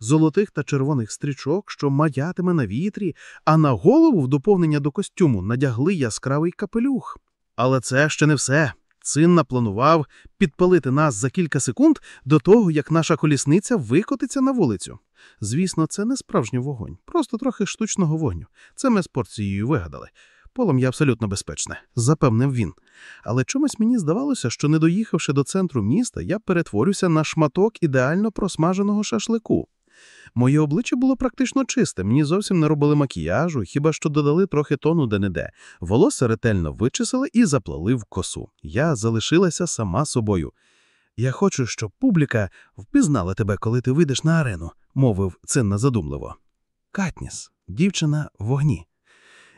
золотих та червоних стрічок, що маятиме на вітрі, а на голову в доповнення до костюму надягли яскравий капелюх. Але це ще не все. Цин напланував підпалити нас за кілька секунд до того, як наша колісниця викотиться на вулицю. Звісно, це не справжній вогонь, просто трохи штучного вогню. Це ми з порцією вигадали. Полум'я абсолютно безпечне, запевнив він. Але чомусь мені здавалося, що не доїхавши до центру міста, я перетворюся на шматок ідеально просмаженого шашлику. Моє обличчя було практично чисте, мені зовсім не робили макіяжу, хіба що додали трохи тону де-не-де. Волосся ретельно вичесали і заплели в косу. Я залишилася сама собою. Я хочу, щоб публіка впізнала тебе, коли ти вийдеш на арену, мовив Цинна задумливо. Катніс, дівчина в вогні.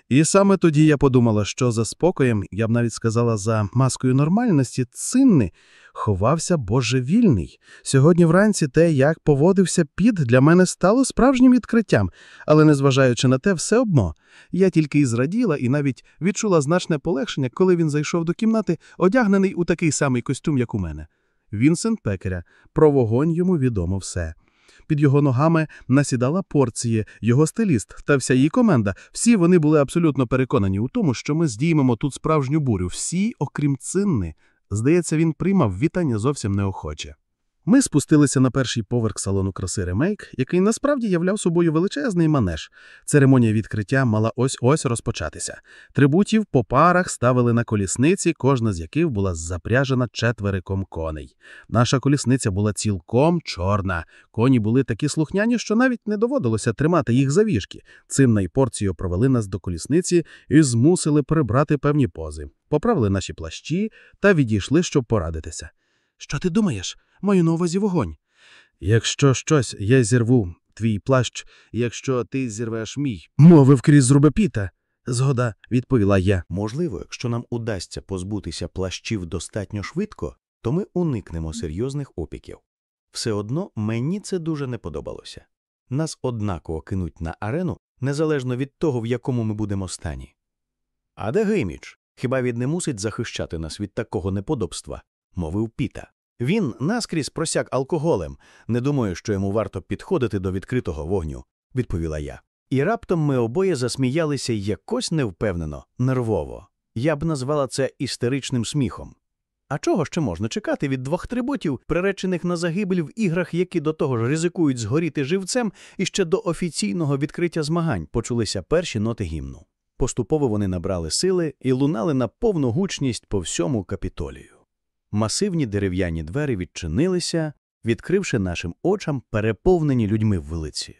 І саме тоді я подумала, що за спокоєм, я б навіть сказала, за маскою нормальності, цинни ховався божевільний. Сьогодні вранці те, як поводився під, для мене стало справжнім відкриттям, але незважаючи на те, все обмо. Я тільки і зраділа і навіть відчула значне полегшення, коли він зайшов до кімнати, одягнений у такий самий костюм, як у мене. Вінсент Пекеря, про вогонь йому відомо все. Під його ногами насідала порції, його стиліст та вся її команда. Всі вони були абсолютно переконані у тому, що ми здіймемо тут справжню бурю. Всі, окрім цинни. Здається, він приймав вітання зовсім неохоче. Ми спустилися на перший поверх салону краси ремейк, який насправді являв собою величезний манеж. Церемонія відкриття мала ось-ось розпочатися. Трибутів по парах ставили на колісниці, кожна з яких була запряжена четвериком коней. Наша колісниця була цілком чорна. Коні були такі слухняні, що навіть не доводилося тримати їх за віжки. Цим й порцією провели нас до колісниці і змусили прибрати певні пози. Поправили наші плащі та відійшли, щоб порадитися. Що ти думаєш? Маю на увазі вогонь. Якщо щось, я зірву твій плащ, якщо ти зірвеш мій, мовив крізь зрубепіта. Згода, відповіла я. Можливо, якщо нам удасться позбутися плащів достатньо швидко, то ми уникнемо серйозних опіків. Все одно мені це дуже не подобалося. Нас однаково кинуть на арену, незалежно від того, в якому ми будемо стані. А де Гейміч? Хіба він не мусить захищати нас від такого неподобства? мовив Піта. Він наскрізь просяк алкоголем. Не думаю, що йому варто підходити до відкритого вогню, відповіла я. І раптом ми обоє засміялися якось невпевнено, нервово. Я б назвала це істеричним сміхом. А чого ще можна чекати від двох триботів, приречених на загибель в іграх, які до того ж ризикують згоріти живцем, і ще до офіційного відкриття змагань почулися перші ноти гімну. Поступово вони набрали сили і лунали на повну гучність по всьому капітолію. Масивні дерев'яні двері відчинилися, відкривши нашим очам переповнені людьми вулиці.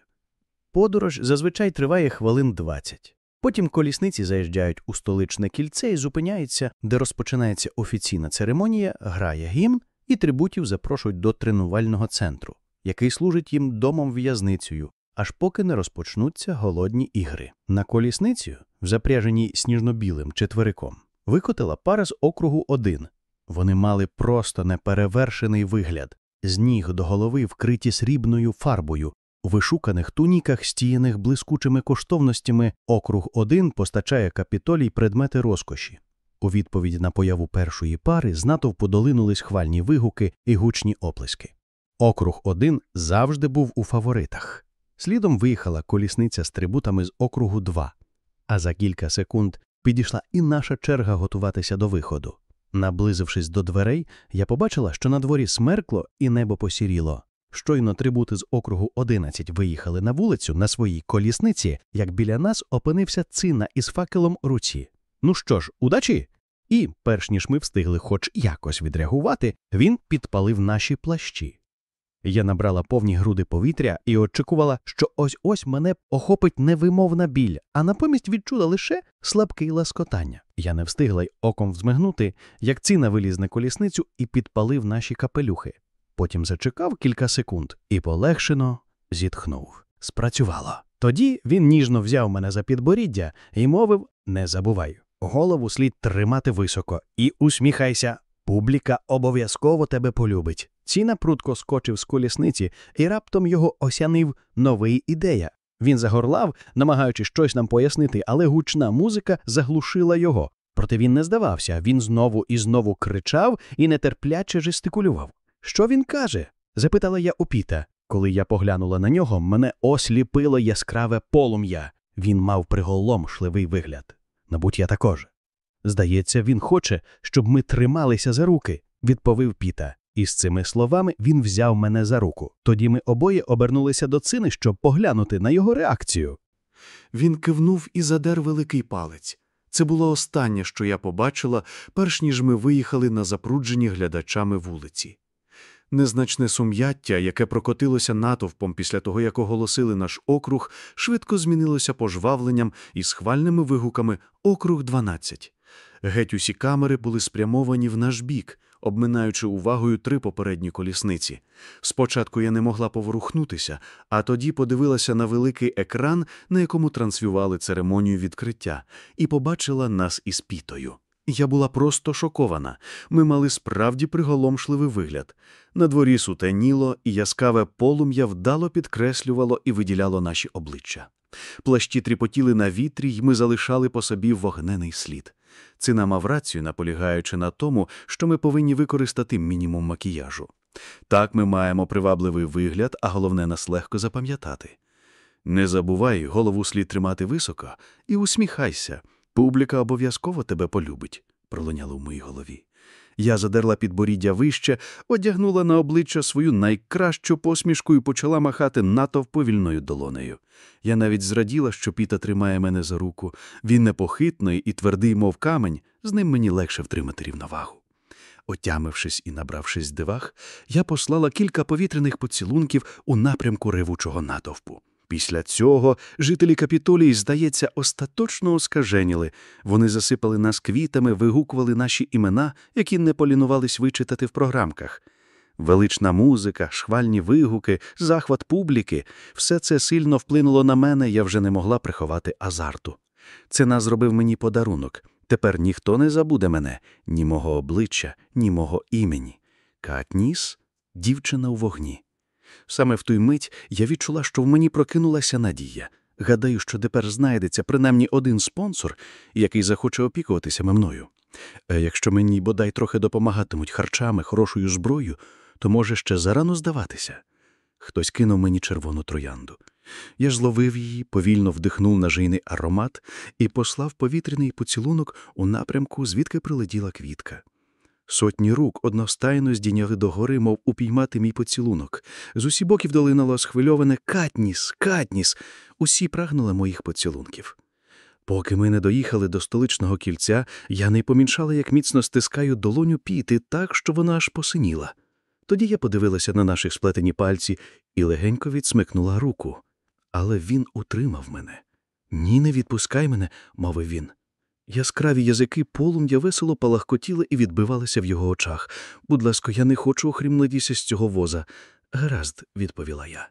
Подорож зазвичай триває хвилин 20. Потім колісниці заїжджають у столичне кільце і зупиняються, де розпочинається офіційна церемонія, грає гімн, і трибутів запрошують до тренувального центру, який служить їм домом в'язницею, аж поки не розпочнуться голодні ігри. На колісницю, в запряженій сніжно-білим четвериком, викотила пара з округу 1, вони мали просто неперевершений вигляд, з ніг до голови вкриті срібною фарбою, у вишуканих туніках, стіяних блискучими коштовностями, округ 1 постачає капітолій предмети розкоші. У відповідь на появу першої пари з натовпу долинулись хвальні вигуки і гучні оплески. Округ 1 завжди був у фаворитах. Слідом виїхала колісниця з трибутами з округу 2, а за кілька секунд підійшла і наша черга готуватися до виходу. Наблизившись до дверей, я побачила, що на дворі смеркло і небо посіріло. Щойно трибути з округу 11 виїхали на вулицю на своїй колісниці, як біля нас опинився цина із факелом руці. Ну що ж, удачі? І, перш ніж ми встигли хоч якось відреагувати, він підпалив наші плащі. Я набрала повні груди повітря і очікувала, що ось ось мене охопить невимовна біль, а напомість відчула лише слабке ласкотання. Я не встигла й оком взмигнути, як ціна виліз на колісницю і підпалив наші капелюхи. Потім зачекав кілька секунд і полегшено зітхнув. Спрацювало. Тоді він ніжно взяв мене за підборіддя і мовив Не забувай, голову слід тримати високо і усміхайся. Публіка обов'язково тебе полюбить. Ціна прутко скочив з колісниці, і раптом його осянив новий ідея. Він загорлав, намагаючись щось нам пояснити, але гучна музика заглушила його. Проте він не здавався, він знову і знову кричав і нетерпляче жестикулював. Що він каже? запитала я у Піта. Коли я поглянула на нього, мене осліпило яскраве полум'я. Він мав приголомшливий вигляд. Мабуть, я також. Здається, він хоче, щоб ми трималися за руки, відповів Піта. І з цими словами він взяв мене за руку. Тоді ми обоє обернулися до цини, щоб поглянути на його реакцію. Він кивнув і задер великий палець. Це було останнє, що я побачила, перш ніж ми виїхали на запруджені глядачами вулиці. Незначне сум'яття, яке прокотилося натовпом після того, як оголосили наш округ, швидко змінилося пожвавленням і схвальними вигуками «Округ 12». Геть усі камери були спрямовані в наш бік, обминаючи увагою три попередні колісниці. Спочатку я не могла поворухнутися, а тоді подивилася на великий екран, на якому транслювали церемонію відкриття, і побачила нас із пітою. Я була просто шокована. Ми мали справді приголомшливий вигляд. На дворі сутеніло, і яскраве полум'я вдало підкреслювало і виділяло наші обличчя. Плащі тріпотіли на вітрі, й ми залишали по собі вогнений слід. Цина мав рацію, наполягаючи на тому, що ми повинні використати мінімум макіяжу. Так ми маємо привабливий вигляд, а головне нас легко запам'ятати. Не забувай, голову слід тримати високо і усміхайся. Публіка обов'язково тебе полюбить, пролуняло в моїй голові. Я задерла підборіддя вище, одягнула на обличчя свою найкращу посмішку і почала махати натовпу вільною долонею. Я навіть зраділа, що Піта тримає мене за руку. Він непохитний і твердий, мов камень, з ним мені легше втримати рівновагу. Отямившись і набравшись дивах, я послала кілька повітряних поцілунків у напрямку ревучого натовпу. Після цього жителі Капітолії, здається, остаточно оскаженіли. Вони засипали нас квітами, вигукували наші імена, які не полінувались вичитати в програмках. Велична музика, шхвальні вигуки, захват публіки – все це сильно вплинуло на мене, я вже не могла приховати азарту. Це нас зробив мені подарунок. Тепер ніхто не забуде мене, ні мого обличчя, ні мого імені. Катніс – дівчина у вогні. Саме в той мить я відчула, що в мені прокинулася надія. Гадаю, що тепер знайдеться принаймні один спонсор, який захоче опікуватися мною. Е, Якщо мені бодай трохи допомагатимуть харчами, хорошою зброєю, то може ще зарано здаватися. Хтось кинув мені червону троянду. Я ж зловив її, повільно вдихнув нажийний аромат і послав повітряний поцілунок у напрямку, звідки прилетіла квітка. Сотні рук одностайно здійняли догори, мов упіймати мій поцілунок. З усі боків долинало схвильоване «Катніс! Катніс!» Усі прагнули моїх поцілунків. Поки ми не доїхали до столичного кільця, я не помічала, як міцно стискаю долоню піти так, що вона аж посиніла. Тоді я подивилася на наші сплетені пальці і легенько відсмикнула руку. Але він утримав мене. Ні, не відпускай мене, мовив він. Яскраві язики полум'я весело палахкотіли і відбивалися в його очах. Будь ласка, я не хочу охрімлитися з цього воза. Гаразд, відповіла я.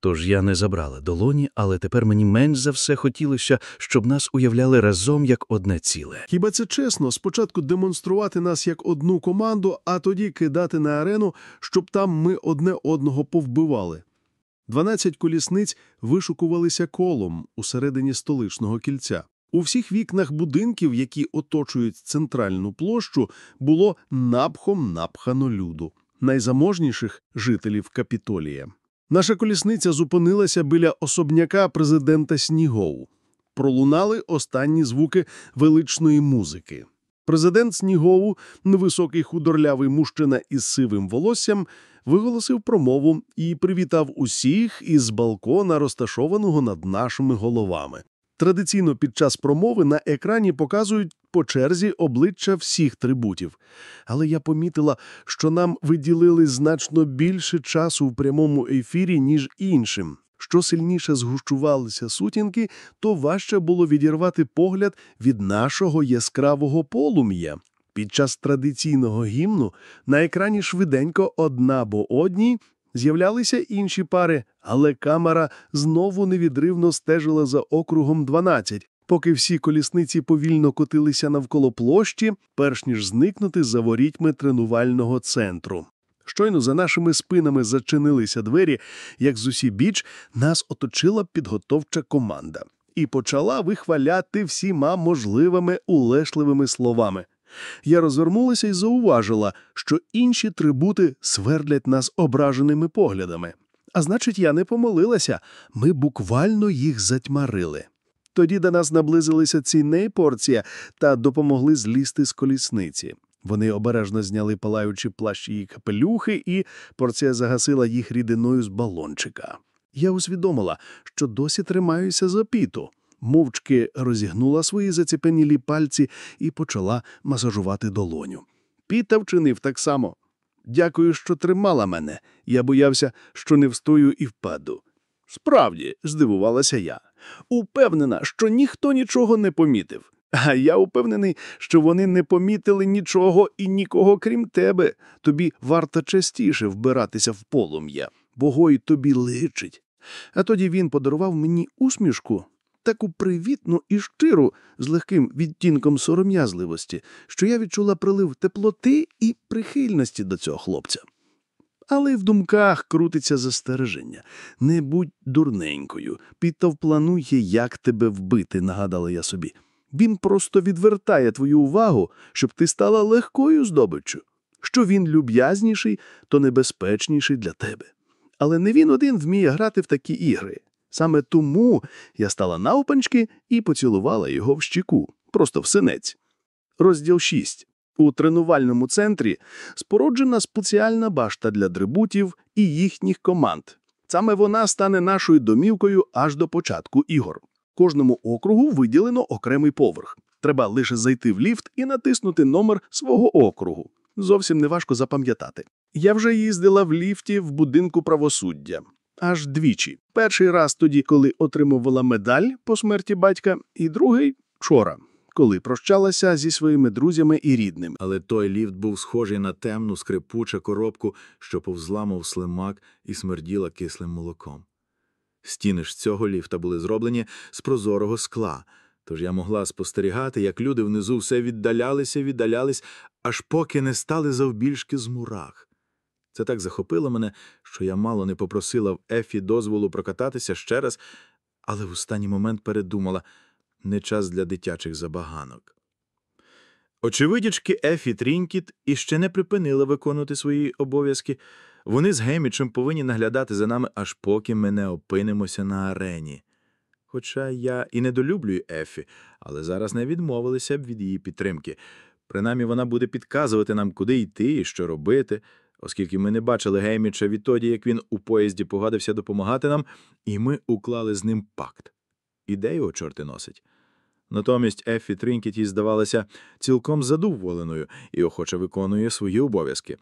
Тож я не забрала долоні, але тепер мені менш за все хотілося, щоб нас уявляли разом як одне ціле. Хіба це чесно спочатку демонструвати нас як одну команду, а тоді кидати на арену, щоб там ми одне одного повбивали? Дванадцять колісниць вишукувалися колом усередині столичного кільця. У всіх вікнах будинків, які оточують центральну площу, було напхом напхано люду, найзаможніших жителів Капітолія. Наша колісниця зупинилася біля особняка президента Снігоу. Пролунали останні звуки величної музики. Президент Снігову, невисокий худорлявий мужчина із сивим волоссям, виголосив промову і привітав усіх із балкона, розташованого над нашими головами. Традиційно під час промови на екрані показують по черзі обличчя всіх трибутів. Але я помітила, що нам виділили значно більше часу в прямому ефірі, ніж іншим. Що сильніше згущувалися сутінки, то важче було відірвати погляд від нашого яскравого полум'я. Під час традиційного гімну на екрані швиденько одна бо одній з'являлися інші пари, але камера знову невідривно стежила за округом 12, поки всі колісниці повільно котилися навколо площі, перш ніж зникнути за ворітьми тренувального центру. Щойно за нашими спинами зачинилися двері, як з усі біч нас оточила підготовча команда і почала вихваляти всіма можливими улешливими словами. Я розвернулася і зауважила, що інші трибути свердлять нас ображеними поглядами. А значить, я не помилилася. Ми буквально їх затьмарили. Тоді до нас наблизилися ці порція та допомогли злізти з колісниці. Вони обережно зняли палаючі плащі і капелюхи, і порція загасила їх рідиною з балончика. Я усвідомила, що досі тримаюся за піту. Мовчки розігнула свої заціпенілі пальці і почала масажувати долоню. Піта вчинив так само. Дякую, що тримала мене. Я боявся, що не встою і впаду. Справді, здивувалася я. Упевнена, що ніхто нічого не помітив. А я упевнений, що вони не помітили нічого і нікого крім тебе. Тобі варто частіше вбиратися в полум'я, бо гой тобі личить. А тоді він подарував мені усмішку, таку привітну і щиру, з легким відтінком сором'язливості, що я відчула прилив теплоти і прихильності до цього хлопця. Але й в думках крутиться застереження. Не будь дурненькою, Пітов планує, як тебе вбити, нагадала я собі. Він просто відвертає твою увагу, щоб ти стала легкою здобиччю. Що він люб'язніший, то небезпечніший для тебе. Але не він один вміє грати в такі ігри. Саме тому я стала навпанчки і поцілувала його в щіку, просто в синець. Розділ 6. У тренувальному центрі споруджена спеціальна башта для дрибутів і їхніх команд. Саме вона стане нашою домівкою аж до початку ігор. Кожному округу виділено окремий поверх. Треба лише зайти в ліфт і натиснути номер свого округу. Зовсім неважко запам'ятати. Я вже їздила в ліфті в будинку правосуддя. Аж двічі. Перший раз тоді, коли отримувала медаль по смерті батька, і другий вчора, коли прощалася зі своїми друзями і рідними. Але той ліфт був схожий на темну скрипучу коробку, що повзла, мов слимак, і смерділа кислим молоком. Стіни ж цього ліфта були зроблені з прозорого скла, тож я могла спостерігати, як люди внизу все віддалялися, віддалялись, аж поки не стали завбільшки з мурах. Це так захопило мене, що я мало не попросила в Ефі дозволу прокататися ще раз, але в останній момент передумала не час для дитячих забаганок. Очевидячки, Ефі Трінкіт іще не припинили виконувати свої обов'язки. Вони з Геймічем повинні наглядати за нами, аж поки ми не опинимося на арені. Хоча я і недолюблюю Ефі, але зараз не відмовилися б від її підтримки. Принаймні вона буде підказувати нам, куди йти і що робити, оскільки ми не бачили Гейміча відтоді, як він у поїзді погодився допомагати нам, і ми уклали з ним пакт. І де його чорти носять. Натомість Ефі Трінкіт здавалася цілком задоволеною і охоче виконує свої обов'язки.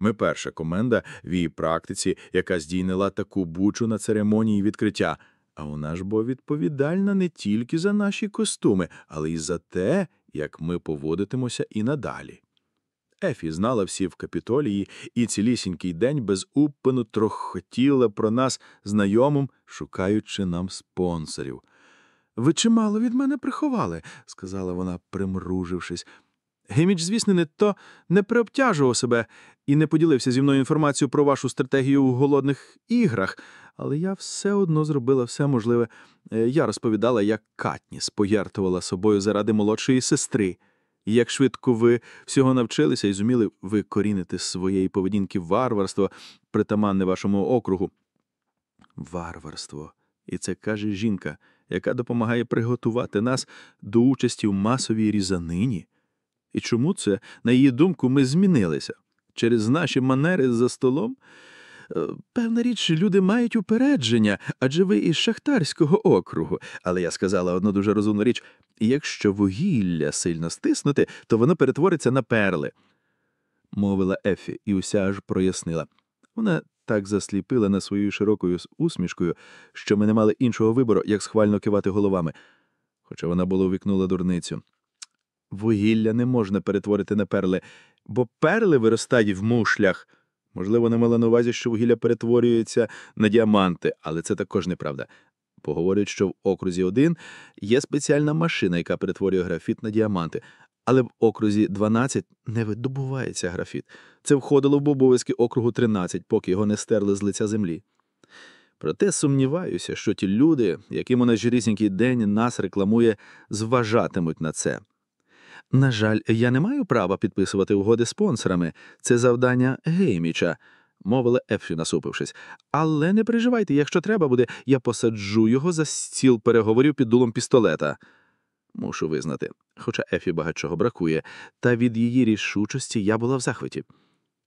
Ми перша команда в її практиці, яка здійнила таку бучу на церемонії відкриття. А вона ж бо відповідальна не тільки за наші костюми, але й за те, як ми поводитимося і надалі. Ефі знала всі в капітолії і цілісінький день без упину трохотіла про нас знайомим, шукаючи нам спонсорів. Ви чимало від мене приховали, сказала вона, примружившись. Геміч, звісно, не то не приобтяжував себе і не поділився зі мною інформацією про вашу стратегію у голодних іграх, але я все одно зробила все можливе. Е, Я розповідала, як Катніс пожертвувала собою заради молодшої сестри, і як швидко ви всього навчилися і зуміли викорінити з своєї поведінки варварство, притаманне вашому округу. Варварство. І це каже жінка, яка допомагає приготувати нас до участі в масовій різанині. І чому це, на її думку, ми змінилися? Через наші манери за столом? Е, Певна річ, люди мають упередження, адже ви із Шахтарського округу. Але я сказала одну дуже розумну річ: якщо вугілля сильно стиснути, то воно перетвориться на перли. Мовила Ефі, і уся аж прояснила. Вона так засліпила на своєю широкою усмішкою, що ми не мали іншого вибору, як схвально кивати головами. Хоча вона було вікнула дурницю. Вугілля не можна перетворити на перли, бо перли виростають в мушлях. Можливо, не мала на увазі, що вугілля перетворюється на діаманти, але це також неправда. Поговорять, що в окрузі 1 є спеціальна машина, яка перетворює графіт на діаманти, але в окрузі 12 не видобувається графіт. Це входило в обов'язки округу 13, поки його не стерли з лиця землі. Проте сумніваюся, що ті люди, яким у найжирісінький день нас рекламує, зважатимуть на це. На жаль, я не маю права підписувати угоди спонсорами. Це завдання Гейміча. мовила Ефі, насупившись. Але не переживайте, якщо треба буде, я посаджу його за стіл переговорів під дулом пістолета. Мушу визнати, хоча Ефі багатчого бракує, та від її рішучості я була в захваті.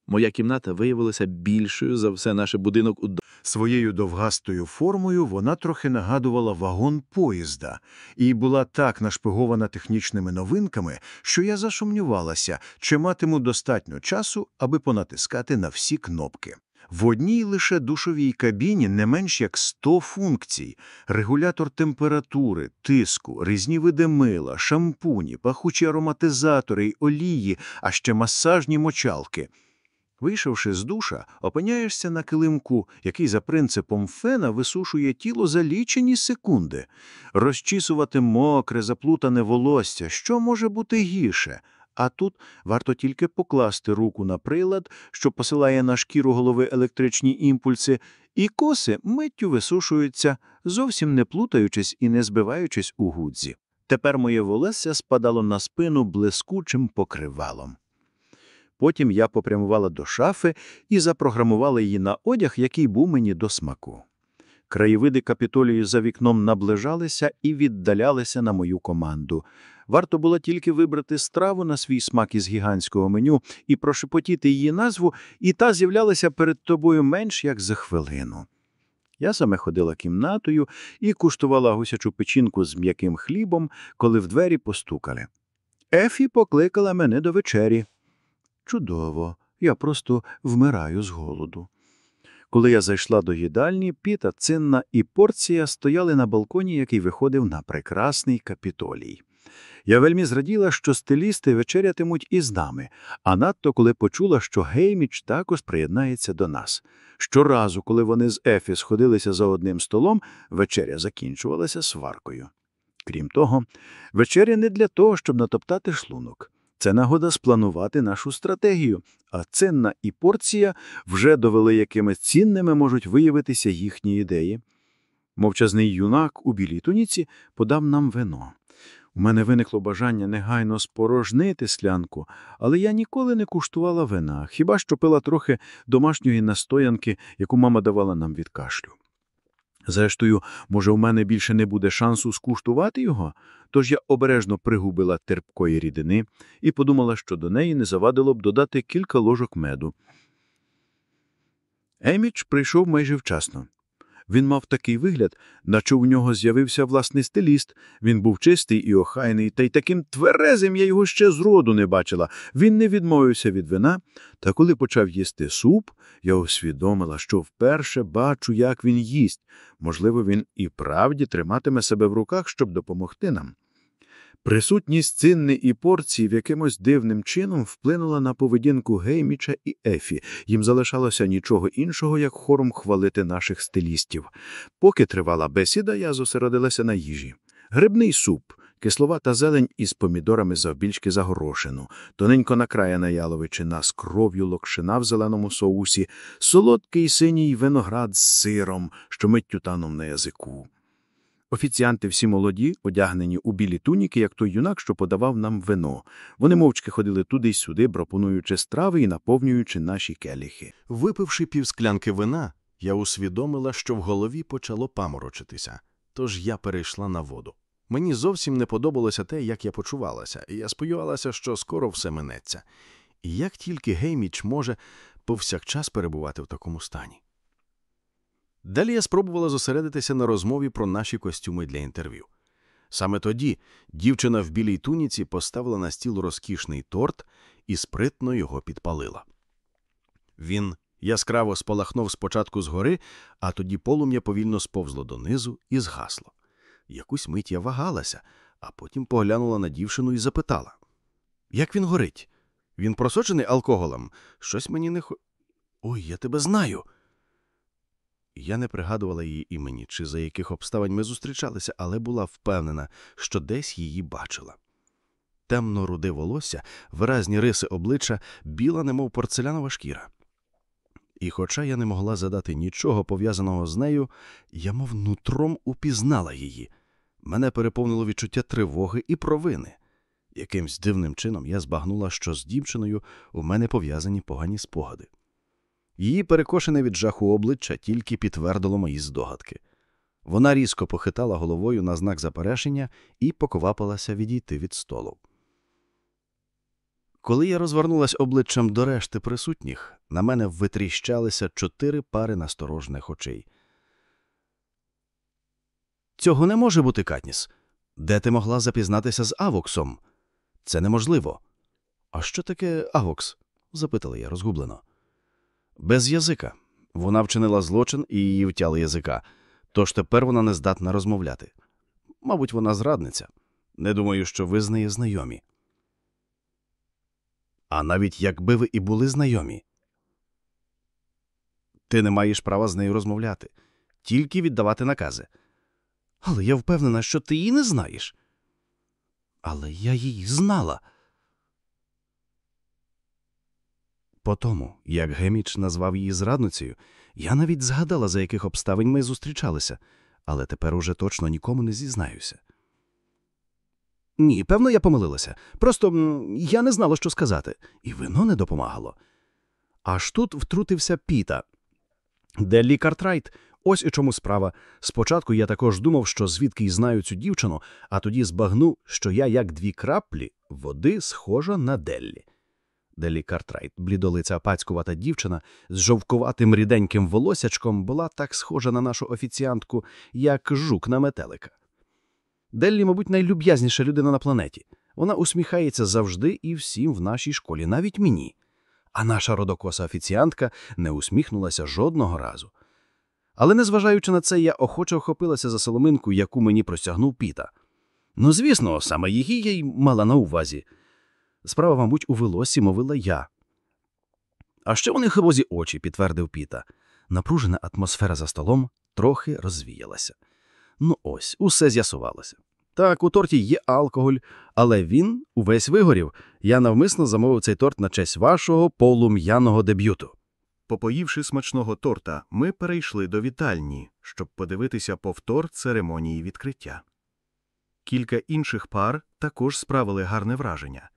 Моя кімната виявилася більшою за все наш будинок у Своєю довгастою формою вона трохи нагадувала вагон поїзда і була так нашпигована технічними новинками, що я засумнівалася, чи матиму достатньо часу, аби понатискати на всі кнопки. В одній лише душовій кабіні не менш як 100 функцій – регулятор температури, тиску, різні види мила, шампуні, пахучі ароматизатори й олії, а ще масажні мочалки – Вийшовши з душа, опиняєшся на килимку, який за принципом фена висушує тіло за лічені секунди. Розчісувати мокре, заплутане волосся, що може бути гірше? А тут варто тільки покласти руку на прилад, що посилає на шкіру голови електричні імпульси, і коси миттю висушуються, зовсім не плутаючись і не збиваючись у гудзі. Тепер моє волосся спадало на спину блискучим покривалом. Потім я попрямувала до шафи і запрограмувала її на одяг, який був мені до смаку. Краєвиди капітолію за вікном наближалися і віддалялися на мою команду. Варто було тільки вибрати страву на свій смак із гігантського меню і прошепотіти її назву, і та з'являлася перед тобою менш як за хвилину. Я саме ходила кімнатою і куштувала гусячу печінку з м'яким хлібом, коли в двері постукали. Ефі покликала мене до вечері. Чудово, я просто вмираю з голоду. Коли я зайшла до їдальні, піта, цинна і порція стояли на балконі, який виходив на прекрасний капітолій. Я вельми зраділа, що стилісти вечерятимуть із нами, а надто коли почула, що Гейміч також приєднається до нас. Щоразу, коли вони з Ефі сходилися за одним столом, вечеря закінчувалася сваркою. Крім того, вечеря не для того, щоб натоптати шлунок. Це нагода спланувати нашу стратегію, а ценна і порція вже довели, якими цінними можуть виявитися їхні ідеї. Мовчазний юнак у білій туніці подав нам вино. У мене виникло бажання негайно спорожнити склянку, але я ніколи не куштувала вина, хіба що пила трохи домашньої настоянки, яку мама давала нам від кашлю. Зрештою, може, у мене більше не буде шансу скуштувати його, тож я обережно пригубила терпкої рідини і подумала, що до неї не завадило б додати кілька ложок меду. Еміч прийшов майже вчасно. Він мав такий вигляд, наче у нього з'явився власний стиліст. Він був чистий і охайний, та й таким тверезим я його ще зроду не бачила. Він не відмовився від вина, та коли почав їсти суп, я усвідомила, що вперше бачу, як він їсть. Можливо, він і правді триматиме себе в руках, щоб допомогти нам. Присутність цинни і порції в якимось дивним чином вплинула на поведінку Гейміча і Ефі. Їм залишалося нічого іншого, як хором хвалити наших стилістів. Поки тривала бесіда, я зосередилася на їжі. Грибний суп, кисловата зелень із помідорами завбільшки за горошину, тоненько накраяна яловичина з кров'ю локшина в зеленому соусі, солодкий синій виноград з сиром, що миттю таном на язику. Офіціанти всі молоді, одягнені у білі туніки, як той юнак, що подавав нам вино. Вони мовчки ходили туди й сюди, пропонуючи страви і наповнюючи наші келіхи. Випивши півсклянки вина, я усвідомила, що в голові почало паморочитися, тож я перейшла на воду. Мені зовсім не подобалося те, як я почувалася, і я сподівалася, що скоро все минеться. І як тільки Гейміч може повсякчас перебувати в такому стані. Далі я спробувала зосередитися на розмові про наші костюми для інтерв'ю. Саме тоді дівчина в білій туніці поставила на стіл розкішний торт і спритно його підпалила. Він яскраво спалахнув спочатку згори, а тоді полум'я повільно сповзло донизу і згасло. Якусь мить я вагалася, а потім поглянула на дівчину і запитала: Як він горить? Він просочений алкоголем? Щось мені не хо. Ой, я тебе знаю. Я не пригадувала її імені чи за яких обставин ми зустрічалися, але була впевнена, що десь її бачила. Темно руде волосся, виразні риси обличчя, біла, немов порцелянова шкіра. І хоча я не могла задати нічого пов'язаного з нею, я мов нутром упізнала її. Мене переповнило відчуття тривоги і провини. Якимсь дивним чином я збагнула, що з дівчиною у мене пов'язані погані спогади. Її перекошене від жаху обличчя тільки підтвердило мої здогадки. Вона різко похитала головою на знак заперечення і поквапилася відійти від столу. Коли я розвернулась обличчям до решти присутніх, на мене витріщалися чотири пари насторожних очей. Цього не може бути, Катніс. Де ти могла запізнатися з Авоксом? Це неможливо. А що таке Авокс? запитала я розгублено. Без язика. Вона вчинила злочин і її втяли язика, тож тепер вона не здатна розмовляти. Мабуть, вона зрадниця. Не думаю, що ви з нею знайомі. А навіть якби ви і були знайомі, ти не маєш права з нею розмовляти, тільки віддавати накази. Але я впевнена, що ти її не знаєш. Але я її знала. По тому, як Геміч назвав її зрадницею, я навіть згадала, за яких обставин ми зустрічалися, але тепер уже точно нікому не зізнаюся. Ні, певно, я помилилася. Просто я не знала, що сказати, і вино не допомагало. Аж тут втрутився Піта. Деллі Картрайт, ось і чому справа. Спочатку я також думав, що звідки й знаю цю дівчину, а тоді збагнув, що я, як дві краплі, води схожа на Деллі. Делі Картрайт, блідолиця пацькувата дівчина з жовкуватим ріденьким волосячком, була так схожа на нашу офіціантку, як жук на метелика. Деллі, мабуть, найлюб'язніша людина на планеті. Вона усміхається завжди і всім в нашій школі, навіть мені. А наша родокоса офіціантка не усміхнулася жодного разу. Але, незважаючи на це, я охоче охопилася за соломинку, яку мені простягнув Піта. Ну, звісно, саме її я й мала на увазі. Справа, мабуть, у волосі мовила я. А ще них хивозі очі, підтвердив Піта. Напружена атмосфера за столом трохи розвіялася. Ну ось, усе з'ясувалося. Так, у торті є алкоголь, але він увесь вигорів. Я навмисно замовив цей торт на честь вашого полум'яного дебюту. Попоївши смачного торта, ми перейшли до вітальні, щоб подивитися повтор церемонії відкриття. Кілька інших пар також справили гарне враження,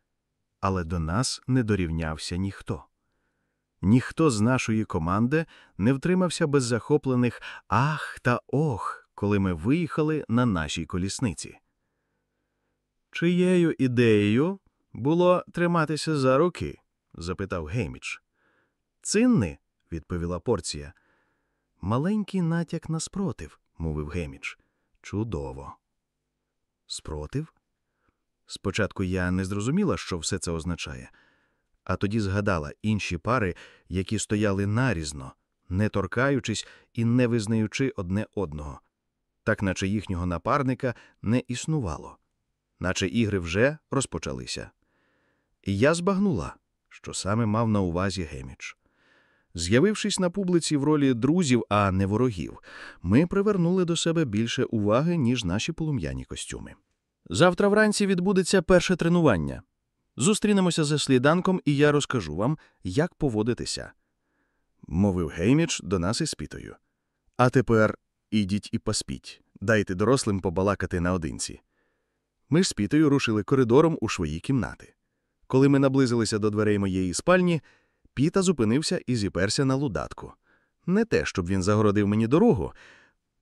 але до нас не дорівнявся ніхто. Ніхто з нашої команди не втримався без захоплених ах та ох, коли ми виїхали на нашій колісниці. Чиєю ідеєю було триматися за руки? запитав Гейміч. Цинни, відповіла порція. Маленький натяк на спротив, мовив Геміч. Чудово. Спротив? Спочатку я не зрозуміла, що все це означає, а тоді згадала інші пари, які стояли нарізно, не торкаючись і не визнаючи одне одного, так наче їхнього напарника не існувало, наче ігри вже розпочалися. І я збагнула, що саме мав на увазі Геміч. З'явившись на публіці в ролі друзів, а не ворогів, ми привернули до себе більше уваги, ніж наші полум'яні костюми. Завтра вранці відбудеться перше тренування. Зустрінемося за сліданком, і я розкажу вам, як поводитися, мовив Гейміч до нас із пітою. А тепер ідіть і поспіть, дайте дорослим побалакати наодинці. Ми з пітою рушили коридором у свої кімнати. Коли ми наблизилися до дверей моєї спальні, Піта зупинився і зіперся на лудатку. Не те, щоб він загородив мені дорогу,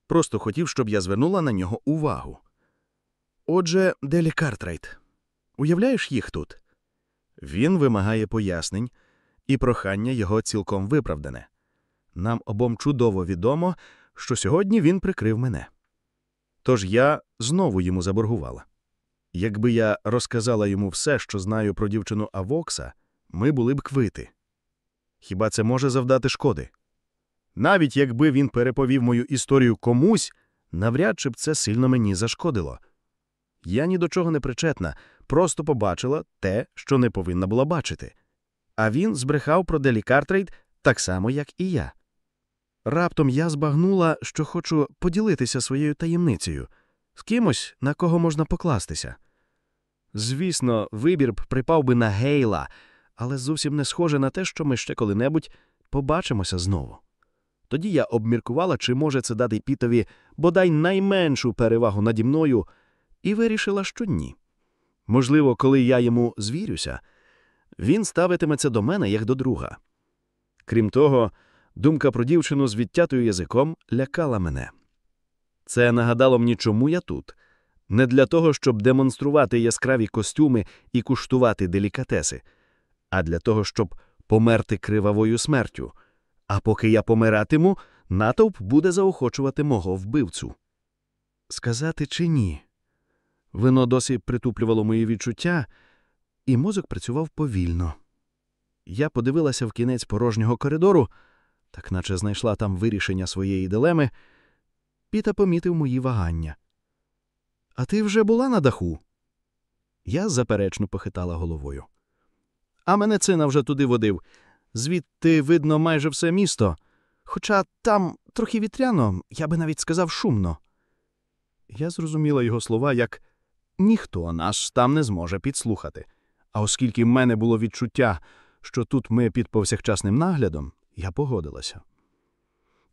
просто хотів, щоб я звернула на нього увагу. Отже, Делі Картрайт, уявляєш їх тут? Він вимагає пояснень, і прохання його цілком виправдане. Нам обом чудово відомо, що сьогодні він прикрив мене. Тож я знову йому заборгувала. Якби я розказала йому все, що знаю про дівчину Авокса, ми були б квити. Хіба це може завдати шкоди? Навіть якби він переповів мою історію комусь, навряд чи б це сильно мені зашкодило. Я ні до чого не причетна, просто побачила те, що не повинна була бачити. А він збрехав про Делі Картрейд так само, як і я. Раптом я збагнула, що хочу поділитися своєю таємницею з кимось, на кого можна покластися. Звісно, вибір б припав би на Гейла, але зовсім не схоже на те, що ми ще коли-небудь побачимося знову. Тоді я обміркувала, чи може це дати Пітові бодай найменшу перевагу наді мною, і вирішила, що ні. Можливо, коли я йому звірюся, він ставитиметься до мене як до друга. Крім того, Думка про дівчину з відтятою язиком лякала мене. Це нагадало мені, чому я тут. Не для того, щоб демонструвати яскраві костюми і куштувати делікатеси, а для того, щоб померти кривавою смертю. А поки я помиратиму, натовп буде заохочувати мого вбивцю. Сказати чи ні? Вино досі притуплювало мої відчуття, і мозок працював повільно. Я подивилася в кінець порожнього коридору, так наче знайшла там вирішення своєї дилеми. Піта помітив мої вагання. А ти вже була на даху? Я заперечно похитала головою. А мене цина вже туди водив. Звідти видно майже все місто. Хоча там трохи вітряно, я би навіть сказав шумно. Я зрозуміла його слова як ніхто нас там не зможе підслухати. А оскільки в мене було відчуття, що тут ми під повсякчасним наглядом, я погодилася.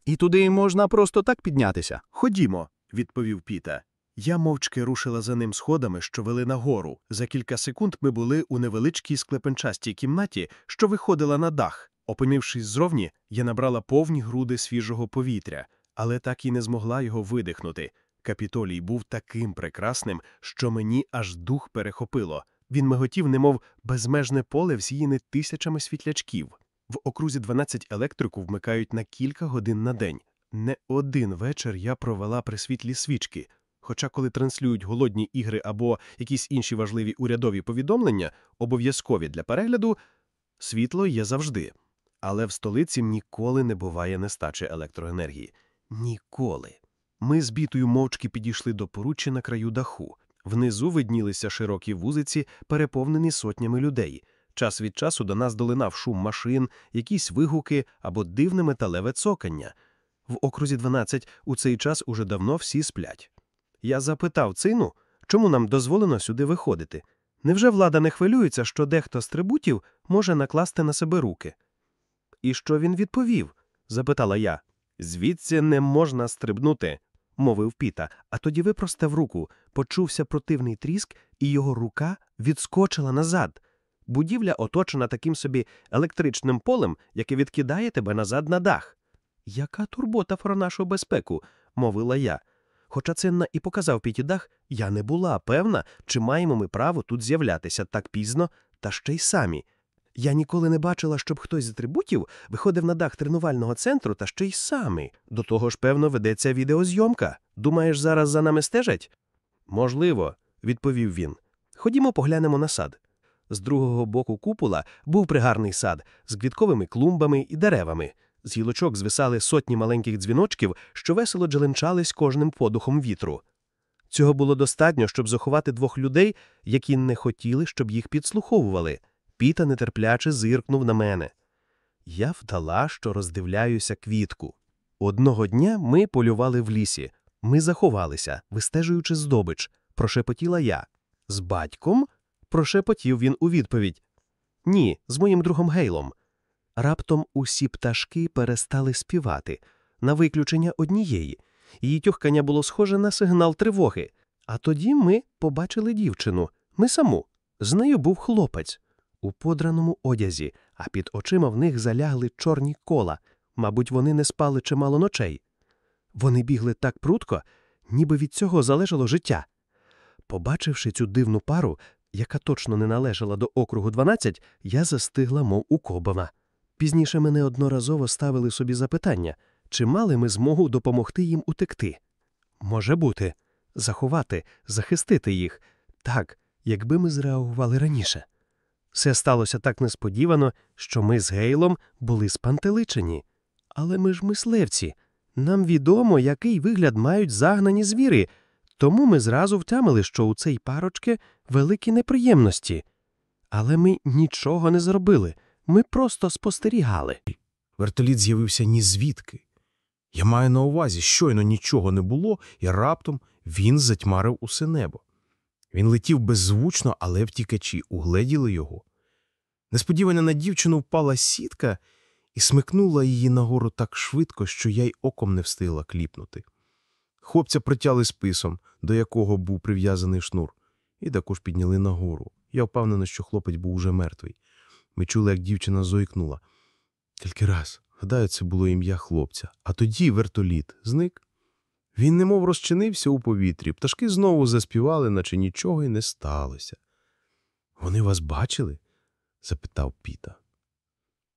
І туди можна просто так піднятися. Ходімо, відповів Піта. Я мовчки рушила за ним сходами, що вели нагору. За кілька секунд ми були у невеличкій склепенчастій кімнаті, що виходила на дах. Опинившись ззовні, я набрала повні груди свіжого повітря, але так і не змогла його видихнути. Капітолій був таким прекрасним, що мені аж дух перехопило. Він миготів, немов безмежне поле, всіяне тисячами світлячків. В окрузі 12 електрику вмикають на кілька годин на день. Не один вечір я провела при світлі свічки. Хоча, коли транслюють голодні ігри або якісь інші важливі урядові повідомлення, обов'язкові для перегляду, світло є завжди. Але в столиці ніколи не буває нестачі електроенергії. Ніколи. Ми з бітою мовчки підійшли до поруччя на краю даху. Внизу виднілися широкі вузиці, переповнені сотнями людей. Час від часу до нас долинав шум машин, якісь вигуки або дивне металеве цокання. В окрузі 12 у цей час уже давно всі сплять. Я запитав цину, чому нам дозволено сюди виходити. Невже влада не хвилюється, що дехто з трибутів може накласти на себе руки? І що він відповів? запитала я. Звідси не можна стрибнути, мовив Піта, а тоді випростав руку, почувся противний тріск, і його рука відскочила назад. Будівля оточена таким собі електричним полем, яке відкидає тебе назад на дах. Яка турбота про нашу безпеку, мовила я. Хоча Цинна і показав Піті дах, я не була певна, чи маємо ми право тут з'являтися так пізно, та ще й самі. Я ніколи не бачила, щоб хтось з атрибутів виходив на дах тренувального центру та ще й самі. До того ж, певно, ведеться відеозйомка. Думаєш, зараз за нами стежать? Можливо, відповів він. Ходімо поглянемо на сад. З другого боку купола був пригарний сад з квітковими клумбами і деревами. З гілочок звисали сотні маленьких дзвіночків, що весело джеленчались кожним подухом вітру. Цього було достатньо, щоб заховати двох людей, які не хотіли, щоб їх підслуховували. Піта нетерпляче зиркнув на мене. Я вдала, що роздивляюся квітку. Одного дня ми полювали в лісі. Ми заховалися, вистежуючи здобич, прошепотіла я. З батьком? прошепотів він у відповідь. Ні, з моїм другом Гейлом. Раптом усі пташки перестали співати, на виключення однієї. Її тюхкання було схоже на сигнал тривоги. А тоді ми побачили дівчину, ми саму. З нею був хлопець у подраному одязі, а під очима в них залягли чорні кола. Мабуть, вони не спали чимало ночей. Вони бігли так прутко, ніби від цього залежало життя. Побачивши цю дивну пару, яка точно не належала до округу 12, я застигла, мов укобана. Пізніше мене одноразово ставили собі запитання, чи мали ми змогу допомогти їм утекти. Може бути, заховати, захистити їх, так, якби ми зреагували раніше. Все сталося так несподівано, що ми з Гейлом були спантеличені. Але ми ж мисливці. Нам відомо, який вигляд мають загнані звіри, тому ми зразу втямили, що у цей парочки великі неприємності. Але ми нічого не зробили, ми просто спостерігали. Вертоліт з'явився ні звідки. Я маю на увазі, щойно нічого не було, і раптом він затьмарив усе небо. Він летів беззвучно, але втікачі угледіли його. Несподівано на дівчину впала сітка і смикнула її нагору так швидко, що я й оком не встигла кліпнути. Хлопця притяли списом, до якого був прив'язаний шнур, і також підняли нагору. Я впевнена, що хлопець був уже мертвий. Ми чули, як дівчина зойкнула. Тільки раз, Гадаю, це було ім'я хлопця. А тоді вертоліт зник. Він немов розчинився у повітрі, пташки знову заспівали, наче нічого й не сталося. Вони вас бачили? запитав Піта.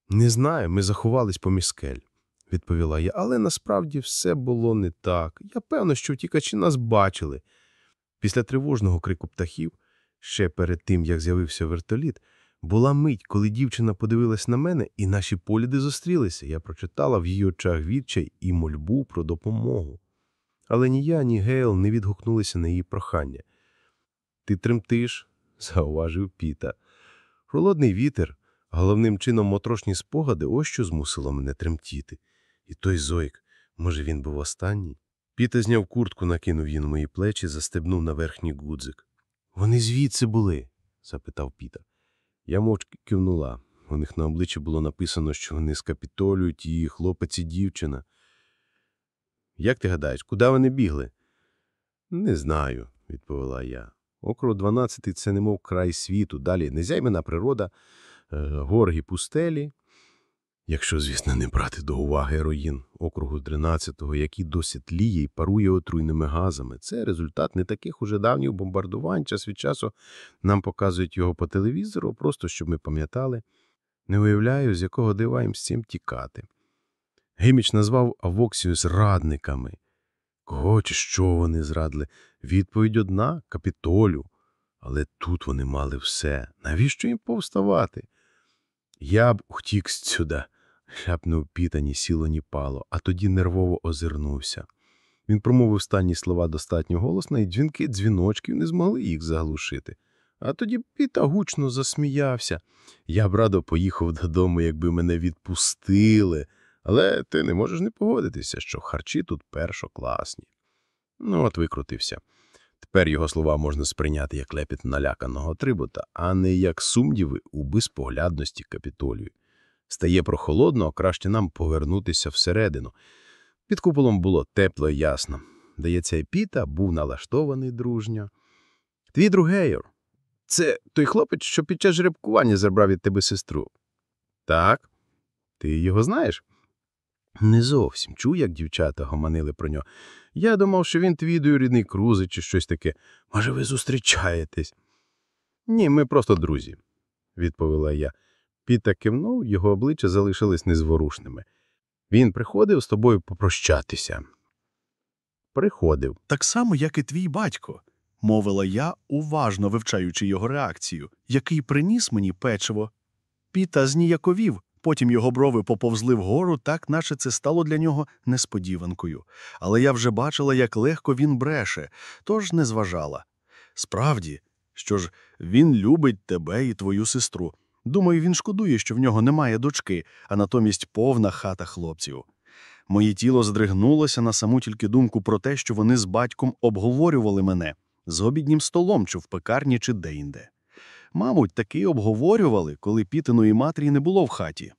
Не знаю, ми заховались поміж скель, відповіла я, але насправді все було не так. Я певна, що втікачі нас бачили. Після тривожного крику птахів, ще перед тим, як з'явився вертоліт, була мить, коли дівчина подивилась на мене, і наші погляди зустрілися. Я прочитала в її очах відчай і мольбу про допомогу. Але ні я, ні Гейл не відгукнулися на її прохання. Ти тремтиш, зауважив Піта. Холодний вітер, головним чином моторошні спогади, ось що змусило мене тремтіти. І той зойк, може, він був останній? Піта зняв куртку, накинув її на мої плечі, застебнув на верхній гудзик. Вони звідси були? запитав Піта. Я мовчки кивнула. У них на обличчі було написано, що вони скапітолюють і хлопець і дівчина. Як ти гадаєш, куди вони бігли? Не знаю, відповіла я. Округ 12 – це немов край світу, далі незяймена природа, е, горги пустелі. Якщо, звісно, не брати до уваги руїн округу 13-го, який досі тліє і парує отруйними газами, це результат не таких уже давніх бомбардувань. Час від часу нам показують його по телевізору, просто щоб ми пам'ятали. Не уявляю, з якого дива їм з цим тікати. Геміч назвав Авоксію зрадниками. Кого чи що вони зрадили? Відповідь одна – капітолю. Але тут вони мали все. Навіщо їм повставати? Я б втік сюди, ляпнув Піта ні сіло, ні пало, а тоді нервово озирнувся. Він промовив останні слова достатньо голосно, і дзвінки дзвіночків не змогли їх заглушити. А тоді Піта гучно засміявся. Я б радо поїхав додому, якби мене відпустили. Але ти не можеш не погодитися, що харчі тут першокласні. Ну, от викрутився. Тепер його слова можна сприйняти як лепіт наляканого трибута, а не як сумніви у безпоглядності капітолію. Стає прохолодно, а краще нам повернутися всередину. Під куполом було тепло і ясно. Дається, Піта був налаштований дружньо. Твій друг Гейор. Це той хлопець, що під час жеребкування забрав від тебе сестру. Так. Ти його знаєш? Не зовсім чув, як дівчата гомонили про нього. Я думав, що він твій двоюрідний крузик чи щось таке. Може, ви зустрічаєтесь? Ні, ми просто друзі, відповіла я. Піта кивнув, його обличчя залишились незворушними. Він приходив з тобою попрощатися. Приходив. Так само, як і твій батько, мовила я, уважно вивчаючи його реакцію, який приніс мені печиво. Піта зніяковів, потім його брови поповзли вгору, так наче це стало для нього несподіванкою. Але я вже бачила, як легко він бреше, тож не зважала. Справді, що ж, він любить тебе і твою сестру. Думаю, він шкодує, що в нього немає дочки, а натомість повна хата хлопців. Моє тіло здригнулося на саму тільки думку про те, що вони з батьком обговорювали мене з обіднім столом, чи в пекарні, чи деінде. Мабуть, таки обговорювали, коли пітиної матері не було в хаті.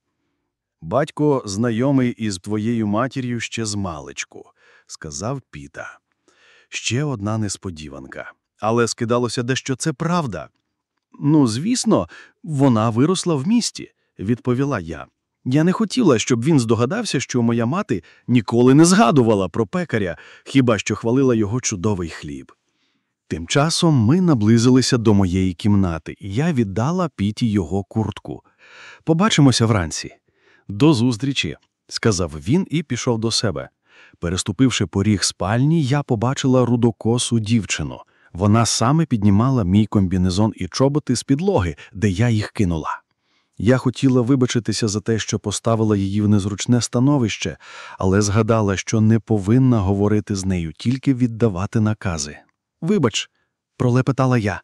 Батько знайомий із твоєю матір'ю ще з маличку, сказав Піта. Ще одна несподіванка. Але скидалося дещо це правда. Ну, звісно, вона виросла в місті, відповіла я. Я не хотіла, щоб він здогадався, що моя мати ніколи не згадувала про пекаря, хіба що хвалила його чудовий хліб. Тим часом ми наблизилися до моєї кімнати, і я віддала Піті його куртку. Побачимося вранці. До зустрічі, сказав він і пішов до себе. Переступивши поріг спальні, я побачила рудокосу дівчину. Вона саме піднімала мій комбінезон і чоботи з підлоги, де я їх кинула. Я хотіла вибачитися за те, що поставила її в незручне становище, але згадала, що не повинна говорити з нею, тільки віддавати накази. Вибач, пролепетала я.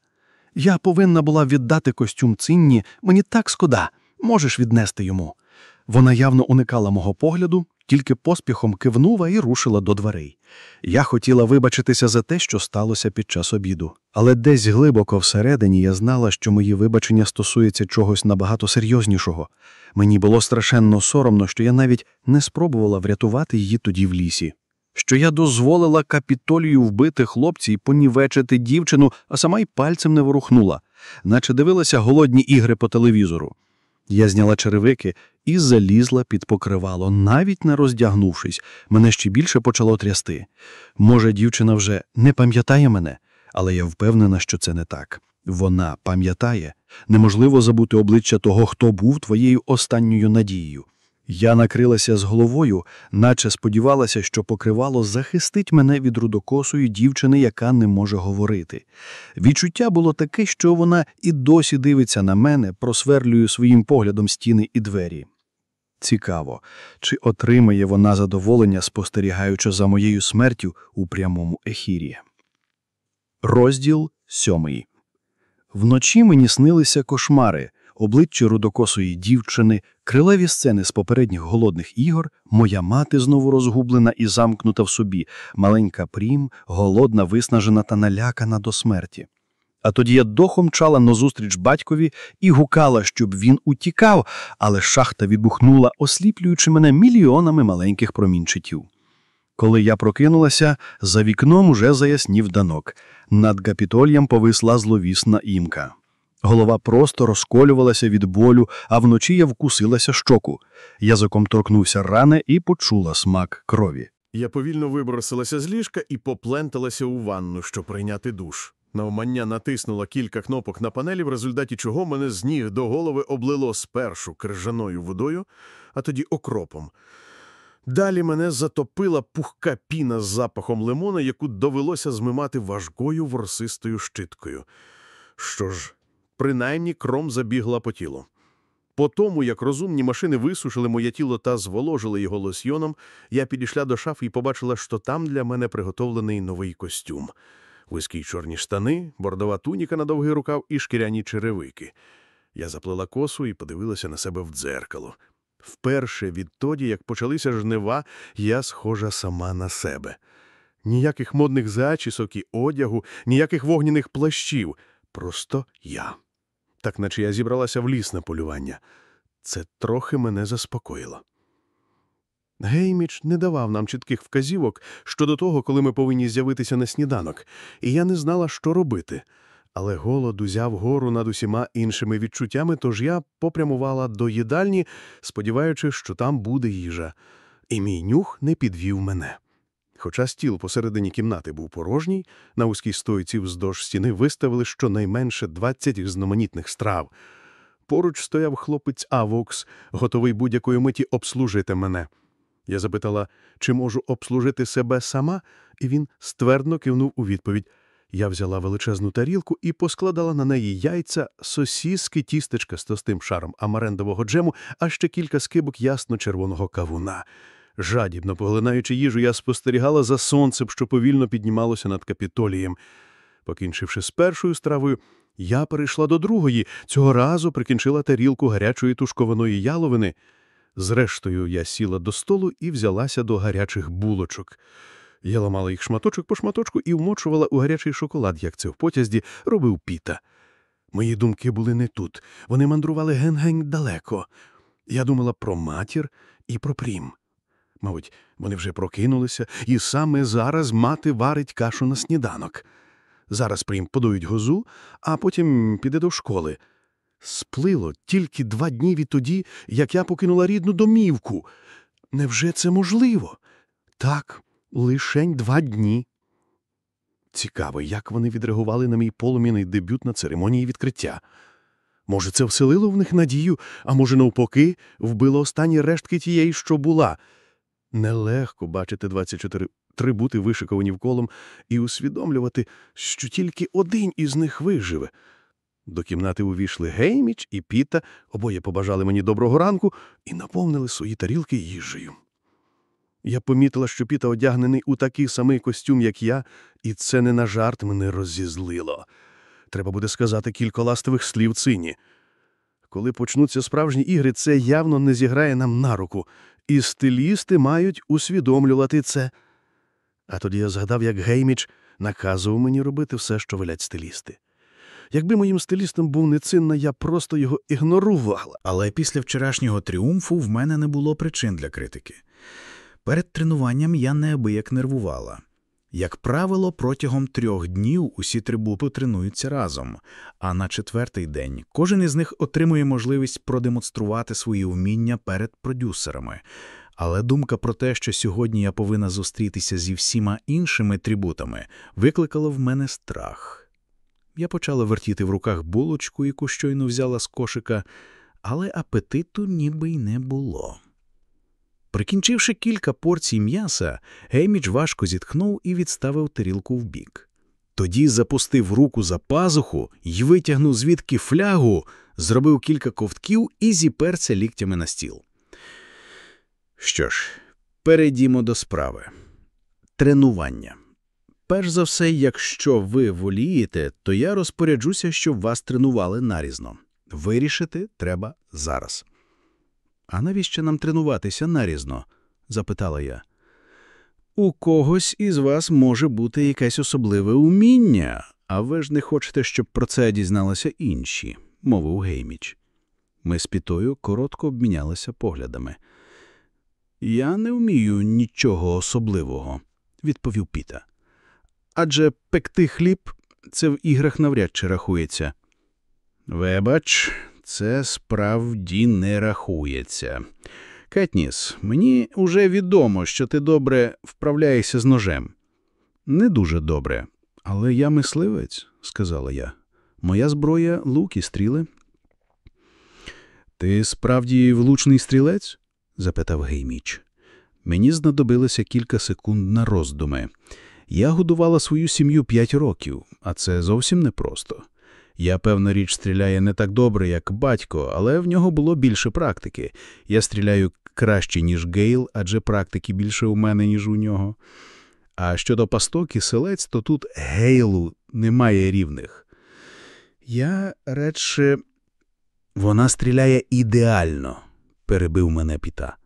Я повинна була віддати костюм цинні, мені так шкода, можеш віднести йому. Вона явно уникала мого погляду, тільки поспіхом кивнула і рушила до дверей. Я хотіла вибачитися за те, що сталося під час обіду, але десь глибоко всередині я знала, що мої вибачення стосуються чогось набагато серйознішого. Мені було страшенно соромно, що я навіть не спробувала врятувати її тоді в лісі. Що я дозволила капітолію вбити хлопці і понівечити дівчину, а сама й пальцем не ворухнула, наче дивилася голодні ігри по телевізору. Я зняла черевики і залізла під покривало, навіть не роздягнувшись. Мене ще більше почало трясти. Може, дівчина вже не пам'ятає мене, але я впевнена, що це не так. Вона пам'ятає. Неможливо забути обличчя того, хто був твоєю останньою надією. Я накрилася з головою, наче сподівалася, що покривало захистить мене від рудокосої дівчини, яка не може говорити. Відчуття було таке, що вона і досі дивиться на мене, просверлює своїм поглядом стіни і двері. Цікаво, чи отримає вона задоволення, спостерігаючи за моєю смертю у прямому ефірі. Розділ сьомий. Вночі мені снилися кошмари, обличчя рудокосої дівчини, крилеві сцени з попередніх голодних ігор, моя мати знову розгублена і замкнута в собі, маленька прім, голодна, виснажена та налякана до смерті. А тоді я дохом чала назустріч батькові і гукала, щоб він утікав, але шахта відбухнула, осліплюючи мене мільйонами маленьких промінчиків. Коли я прокинулася, за вікном уже заяснів данок. Над Капітолієм повисла зловісна імка. Голова просто розколювалася від болю, а вночі я вкусилася щоку. Язиком торкнувся рани і почула смак крові. Я повільно вибросилася з ліжка і попленталася у ванну, щоб прийняти душ. Навмання натиснула кілька кнопок на панелі, в результаті чого мене з ніг до голови облило спершу крижаною водою, а тоді окропом. Далі мене затопила пухка піна з запахом лимона, яку довелося змимати важкою ворсистою щиткою. Що ж, принаймні кром забігла по тілу. По тому, як розумні машини висушили моє тіло та зволожили його лосьйоном, я підійшла до шафи і побачила, що там для мене приготовлений новий костюм. Вузькі чорні штани, бордова туніка на довгий рукав і шкіряні черевики. Я заплела косу і подивилася на себе в дзеркало. Вперше відтоді, як почалися жнива, я схожа сама на себе. Ніяких модних зачісок і одягу, ніяких вогняних плащів. Просто я. Так наче я зібралася в ліс на полювання. Це трохи мене заспокоїло. Гейміч не давав нам чітких вказівок щодо того, коли ми повинні з'явитися на сніданок, і я не знала, що робити. Але голод узяв гору над усіма іншими відчуттями, тож я попрямувала до їдальні, сподіваючись, що там буде їжа. І мій нюх не підвів мене. Хоча стіл посередині кімнати був порожній, на вузькій стойці вздовж стіни виставили щонайменше 20 різноманітних страв. Поруч стояв хлопець Авокс, готовий будь-якої миті обслужити мене. Я запитала, чи можу обслужити себе сама, і він ствердно кивнув у відповідь. Я взяла величезну тарілку і поскладала на неї яйця, сосіски, тістечка з товстим шаром амарендового джему, а ще кілька скибок ясно-червоного кавуна. Жадібно поглинаючи їжу, я спостерігала за сонцем, що повільно піднімалося над капітолієм. Покінчивши з першою стравою, я перейшла до другої, цього разу прикінчила тарілку гарячої тушкованої яловини. Зрештою, я сіла до столу і взялася до гарячих булочок. Я ламала їх шматочок по шматочку і вмочувала у гарячий шоколад, як це в потязді робив піта. Мої думки були не тут, вони мандрували ген-ген далеко. Я думала про матір і про прім. Мабуть, вони вже прокинулися, і саме зараз мати варить кашу на сніданок. Зараз прим подують гозу, а потім піде до школи. Сплило тільки два дні відтоді, як я покинула рідну домівку. Невже це можливо? Так, лишень два дні. Цікаво, як вони відреагували на мій полум'яний дебют на церемонії відкриття. Може, це вселило в них надію, а може, навпаки, вбило останні рештки тієї, що була. Нелегко бачити 24 трибути вишиковані вколом і усвідомлювати, що тільки один із них виживе. До кімнати увійшли Гейміч і Піта, обоє побажали мені доброго ранку і наповнили свої тарілки їжею. Я помітила, що Піта одягнений у такий самий костюм, як я, і це не на жарт мене розізлило. Треба буде сказати кілька ластових слів цині. Коли почнуться справжні ігри, це явно не зіграє нам на руку, і стилісти мають усвідомлювати це. А тоді я згадав, як Гейміч наказував мені робити все, що велять стилісти. Якби моїм стилістом був не цинна, я просто його ігнорувала. Але після вчорашнього тріумфу в мене не було причин для критики. Перед тренуванням я неабияк нервувала. Як правило, протягом трьох днів усі трибупи тренуються разом, а на четвертий день кожен із них отримує можливість продемонструвати свої вміння перед продюсерами. Але думка про те, що сьогодні я повинна зустрітися зі всіма іншими трибутами, викликала в мене страх. Я почала вертіти в руках булочку, яку щойно взяла з кошика, але апетиту ніби й не було. Прикінчивши кілька порцій м'яса, Гейміч важко зітхнув і відставив тарілку вбік. Тоді запустив руку за пазуху й витягнув звідки флягу, зробив кілька ковтків і зіперся ліктями на стіл. Що ж, перейдімо до справи. Тренування. Перш за все, якщо ви волієте, то я розпоряджуся, щоб вас тренували нарізно. Вирішити треба зараз. А навіщо нам тренуватися нарізно? запитала я. У когось із вас може бути якесь особливе уміння, а ви ж не хочете, щоб про це дізналися інші, мовив Гейміч. Ми з Пітою коротко обмінялися поглядами. Я не вмію нічого особливого, відповів Піта. Адже пекти хліб це в іграх навряд чи рахується. Вибач, це справді не рахується. Кетніс, мені уже відомо, що ти добре вправляєшся з ножем. Не дуже добре, але я мисливець, сказала я. Моя зброя лук і стріли. Ти справді влучний стрілець? запитав Гейміч. Мені знадобилося кілька секунд на роздуми. Я годувала свою сім'ю п'ять років, а це зовсім непросто. Я, певна річ, стріляє не так добре, як батько, але в нього було більше практики. Я стріляю краще, ніж Гейл, адже практики більше у мене, ніж у нього. А щодо пасток і селець, то тут Гейлу немає рівних. Я радше... Вона стріляє ідеально, перебив мене піта.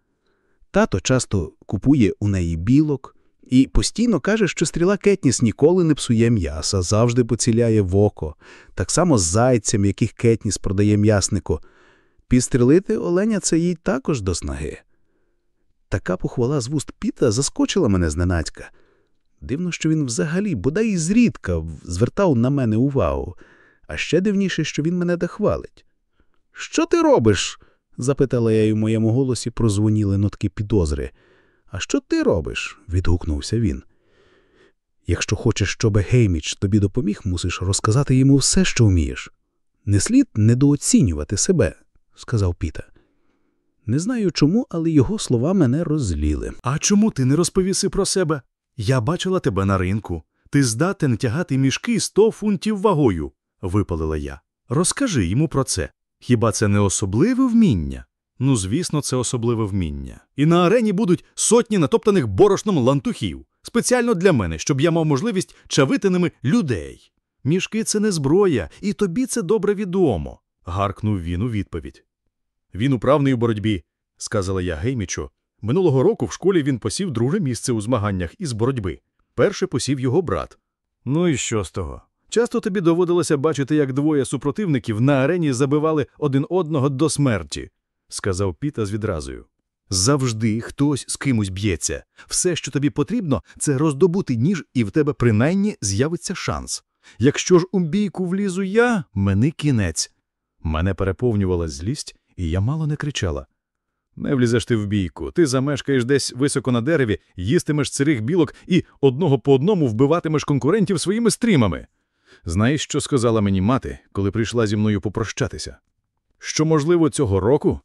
Тато часто купує у неї білок і постійно каже, що стріла Кетніс ніколи не псує м'яса, завжди поціляє в око, так само з зайцем, яких Кетніс продає м'яснику. Підстрілити оленя це їй також до снаги. Така похвала з вуст Піта заскочила мене зненацька. Дивно, що він взагалі, бодай і зрідка, звертав на мене увагу, а ще дивніше, що він мене дохвалить. Що ти робиш? запитала я й у моєму голосі прозвоніли нотки підозри. А що ти робиш? відгукнувся він. Якщо хочеш, щоб Гейміч тобі допоміг, мусиш розказати йому все, що вмієш. Не слід недооцінювати себе, сказав Піта. Не знаю чому, але його слова мене розліли. А чому ти не розповіси про себе? Я бачила тебе на ринку. Ти здатен тягати мішки сто фунтів вагою, випалила я. Розкажи йому про це. Хіба це не особливе вміння? Ну, звісно, це особливе вміння. І на арені будуть сотні натоптаних борошном лантухів, спеціально для мене, щоб я мав можливість чавити ними людей. Мішки це не зброя, і тобі це добре відомо, гаркнув він у відповідь. Він управний у боротьбі, сказала я Геймічу. Минулого року в школі він посів друге місце у змаганнях із боротьби. Перше посів його брат. Ну і що з того? Часто тобі доводилося бачити, як двоє супротивників на арені забивали один одного до смерті, сказав Піта з відразою. Завжди хтось з кимось б'ється. Все, що тобі потрібно, це роздобути ніж, і в тебе принаймні з'явиться шанс. Якщо ж у бійку влізу я, мене кінець. Мене переповнювала злість, і я мало не кричала. Не влізеш ти в бійку, ти замешкаєш десь високо на дереві, їстимеш цирих білок і одного по одному вбиватимеш конкурентів своїми стрімами. Знаєш, що сказала мені мати, коли прийшла зі мною попрощатися? Що, можливо, цього року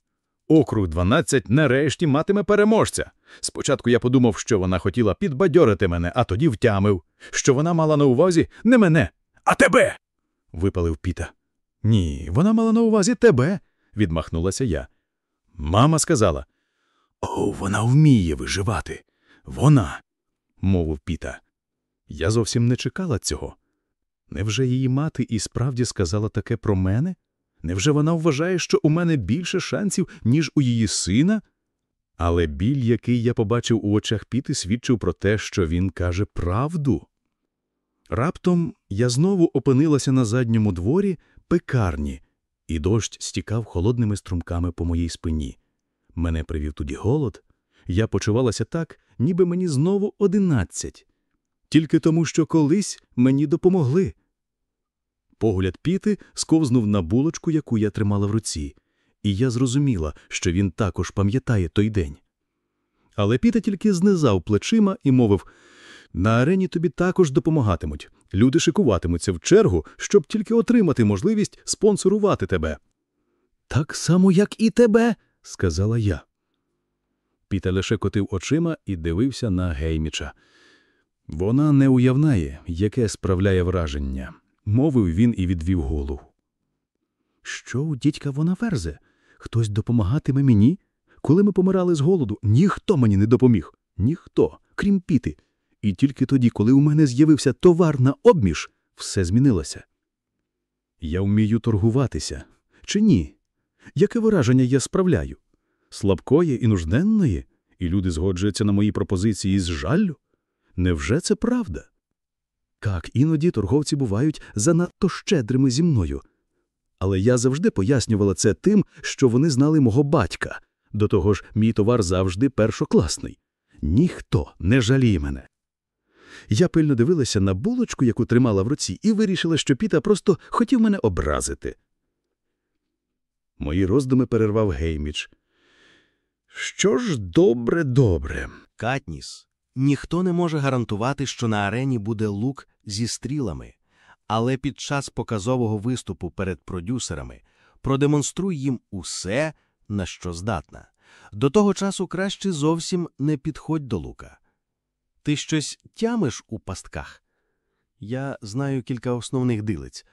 округ 12 нарешті матиме переможця. Спочатку я подумав, що вона хотіла підбадьорити мене, а тоді втямив, що вона мала на увазі не мене, а тебе. випалив Піта. Ні, вона мала на увазі тебе, відмахнулася я. Мама сказала: О, вона вміє виживати. Вона, мовив Піта. Я зовсім не чекала цього. Невже її мати і справді сказала таке про мене? Невже вона вважає, що у мене більше шансів, ніж у її сина? Але біль, який я побачив у очах Піти, свідчив про те, що він каже правду. Раптом я знову опинилася на задньому дворі пекарні, і дощ стікав холодними струмками по моїй спині. Мене привів тоді голод. Я почувалася так, ніби мені знову одинадцять. тільки тому, що колись мені допомогли. Погляд Піти сковзнув на булочку, яку я тримала в руці, і я зрозуміла, що він також пам'ятає той день. Але Піта тільки знизав плечима і мовив на арені тобі також допомагатимуть. Люди шикуватимуться в чергу, щоб тільки отримати можливість спонсорувати тебе. Так само, як і тебе, сказала я. Піта лише котив очима і дивився на Гейміча. Вона не уявнає, яке справляє враження, мовив він і відвів голову. Що у дідька вона верзе? Хтось допомагатиме мені? Коли ми помирали з голоду, ніхто мені не допоміг. Ніхто, крім піти. І тільки тоді, коли у мене з'явився товар на обміж, все змінилося. Я вмію торгуватися. Чи ні? Яке враження я справляю? Слабкої і нужденної? І люди згоджуються на мої пропозиції з жаллю? Невже це правда? Так, іноді торговці бувають занадто щедрими зі мною. Але я завжди пояснювала це тим, що вони знали мого батька. До того ж, мій товар завжди першокласний. Ніхто не жаліє мене. Я пильно дивилася на булочку, яку тримала в руці, і вирішила, що Піта просто хотів мене образити. Мої роздуми перервав Гейміч. Що ж добре, добре. Катніс. Ніхто не може гарантувати, що на арені буде лук зі стрілами, але під час показового виступу перед продюсерами продемонструй їм усе, на що здатна. До того часу краще зовсім не підходь до лука. Ти щось тямиш у пастках? Я знаю кілька основних дилиць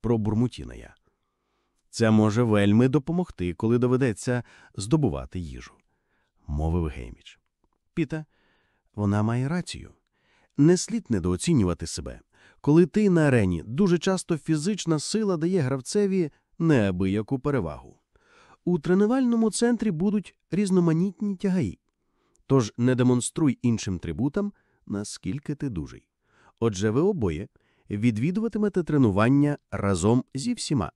про бурмутіна я. Це може вельми допомогти, коли доведеться здобувати їжу, мовив Гейміч. Піта, вона має рацію. Не слід недооцінювати себе. Коли ти на арені, дуже часто фізична сила дає гравцеві неабияку перевагу. У тренувальному центрі будуть різноманітні тягаї. Тож не демонструй іншим трибутам, наскільки ти дужий. Отже, ви обоє відвідуватимете тренування разом зі всіма.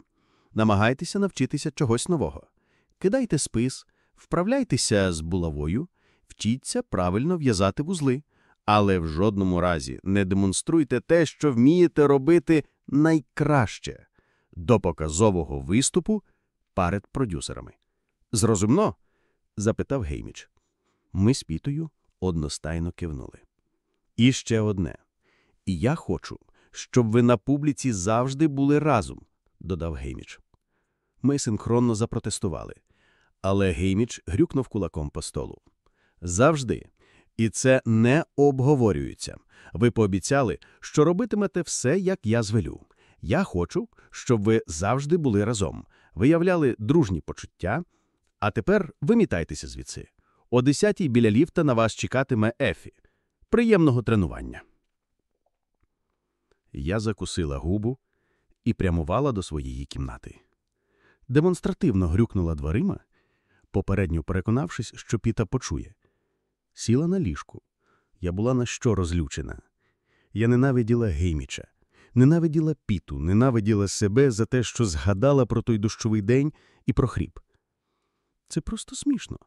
Намагайтеся навчитися чогось нового. Кидайте спис, вправляйтеся з булавою, вчіться правильно в'язати вузли, але в жодному разі не демонструйте те, що вмієте робити найкраще до показового виступу перед продюсерами. Зрозумно? запитав Гейміч. Ми з Пітою одностайно кивнули. І ще одне. І я хочу, щоб ви на публіці завжди були разом, додав Гейміч. Ми синхронно запротестували, але Гейміч грюкнув кулаком по столу. Завжди. І це не обговорюється. Ви пообіцяли, що робитимете все, як я звелю. Я хочу, щоб ви завжди були разом, виявляли дружні почуття. А тепер вимітайтеся звідси. О десятій біля ліфта на вас чекатиме Ефі. Приємного тренування. Я закусила губу і прямувала до своєї кімнати. Демонстративно грюкнула дверима, попередньо переконавшись, що Піта почує. Сіла на ліжку. Я була на що розлючена. Я ненавиділа Гейміча, ненавиділа Піту, ненавиділа себе за те, що згадала про той дощовий день і про хріп. Це просто смішно.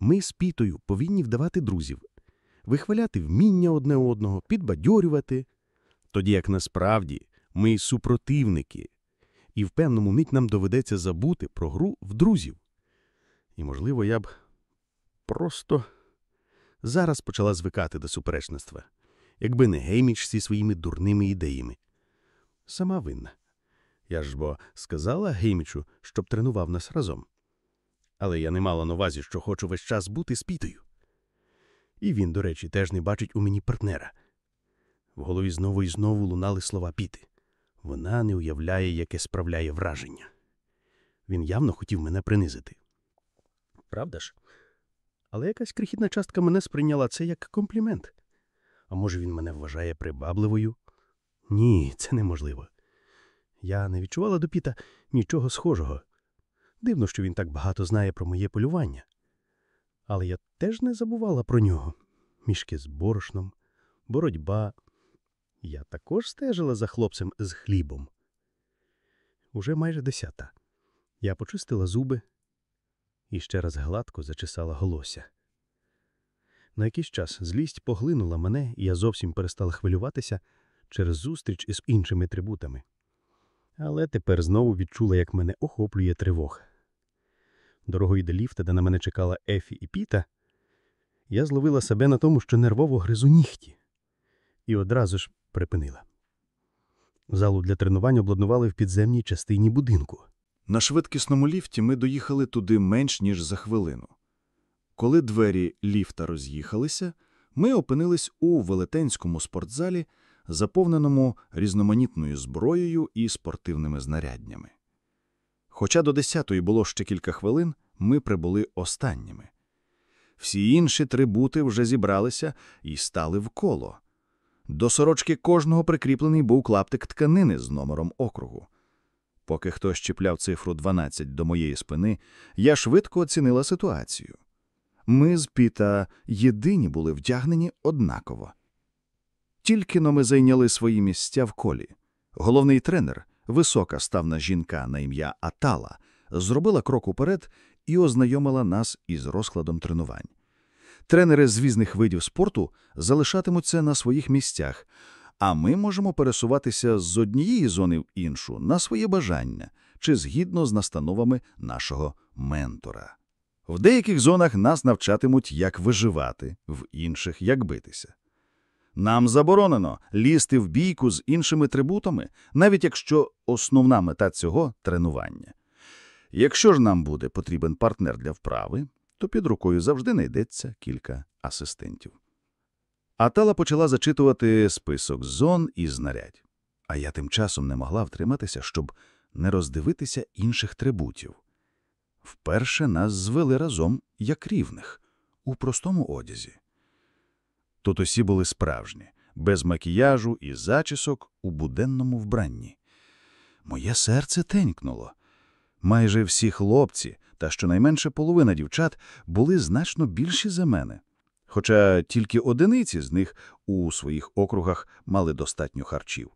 Ми з Пітою повинні вдавати друзів, вихваляти вміння одне одного, підбадьорювати, тоді як насправді ми супротивники, і в певному мить нам доведеться забути про гру в друзів. І, можливо, я б просто зараз почала звикати до суперечництва, якби не Гейміч зі своїми дурними ідеями. Сама винна. Я ж бо сказала Геймічу, щоб тренував нас разом. Але я не мала на увазі, що хочу весь час бути з Пітою. І він, до речі, теж не бачить у мені партнера. В голові знову і знову лунали слова Піти. Вона не уявляє, яке справляє враження. Він явно хотів мене принизити. Правда ж? Але якась крихітна частка мене сприйняла це як комплімент. А може, він мене вважає прибабливою? Ні, це неможливо. Я не відчувала до Піта нічого схожого. Дивно, що він так багато знає про моє полювання. Але я теж не забувала про нього. Мішки з борошном, боротьба. Я також стежила за хлопцем з хлібом. Уже майже десята. Я почистила зуби і ще раз гладко зачесала голося. На якийсь час злість поглинула мене, і я зовсім перестала хвилюватися через зустріч із іншими трибутами. Але тепер знову відчула, як мене охоплює тривога. Дорогою до ліфта, де на мене чекала Ефі і Піта, я зловила себе на тому, що нервово гризу нігті, і одразу ж припинила. Залу для тренувань обладнували в підземній частині будинку. На швидкісному ліфті ми доїхали туди менш ніж за хвилину. Коли двері ліфта роз'їхалися, ми опинились у велетенському спортзалі, заповненому різноманітною зброєю і спортивними знаряднями. Хоча до десятої було ще кілька хвилин, ми прибули останніми. Всі інші трибути вже зібралися і стали в коло. До сорочки кожного прикріплений був клаптик тканини з номером округу. Поки хтось чіпляв цифру 12 до моєї спини, я швидко оцінила ситуацію. Ми з Піта єдині були вдягнені однаково. Тільки но ми зайняли свої місця в колі. Головний тренер, висока ставна жінка на ім'я Атала, зробила крок уперед і ознайомила нас із розкладом тренувань. Тренери з різних видів спорту залишатимуться на своїх місцях, а ми можемо пересуватися з однієї зони в іншу на своє бажання чи згідно з настановами нашого ментора. В деяких зонах нас навчатимуть, як виживати, в інших як битися. Нам заборонено лізти в бійку з іншими трибутами, навіть якщо основна мета цього тренування. Якщо ж нам буде потрібен партнер для вправи, то під рукою завжди знайдеться кілька асистентів. Атала почала зачитувати список зон і знарядь, а я тим часом не могла втриматися, щоб не роздивитися інших трибутів. Вперше нас звели разом як рівних, у простому одязі. Тут усі були справжні, без макіяжу і зачісок у буденному вбранні. Моє серце тенькнуло. Майже всі хлопці, та щонайменше половина дівчат, були значно більші за мене. Хоча тільки одиниці з них у своїх округах мали достатньо харчів.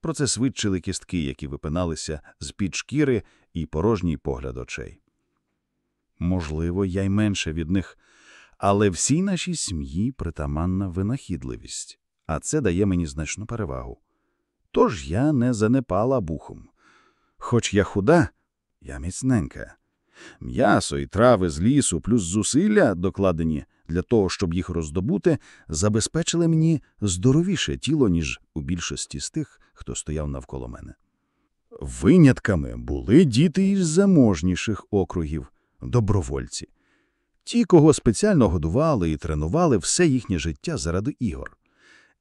Про це свідчили кістки, які випиналися з-під шкіри і порожній погляд очей. Можливо, я й менше від них, але всій нашій сім'ї притаманна винахідливість, а це дає мені значну перевагу. Тож я не занепала бухом. Хоч я худа, я міцненька. М'ясо і трави з лісу, плюс зусилля, докладені для того, щоб їх роздобути, забезпечили мені здоровіше тіло, ніж у більшості з тих, хто стояв навколо мене. Винятками були діти із заможніших округів, добровольці. Ті, кого спеціально годували і тренували все їхнє життя заради ігор.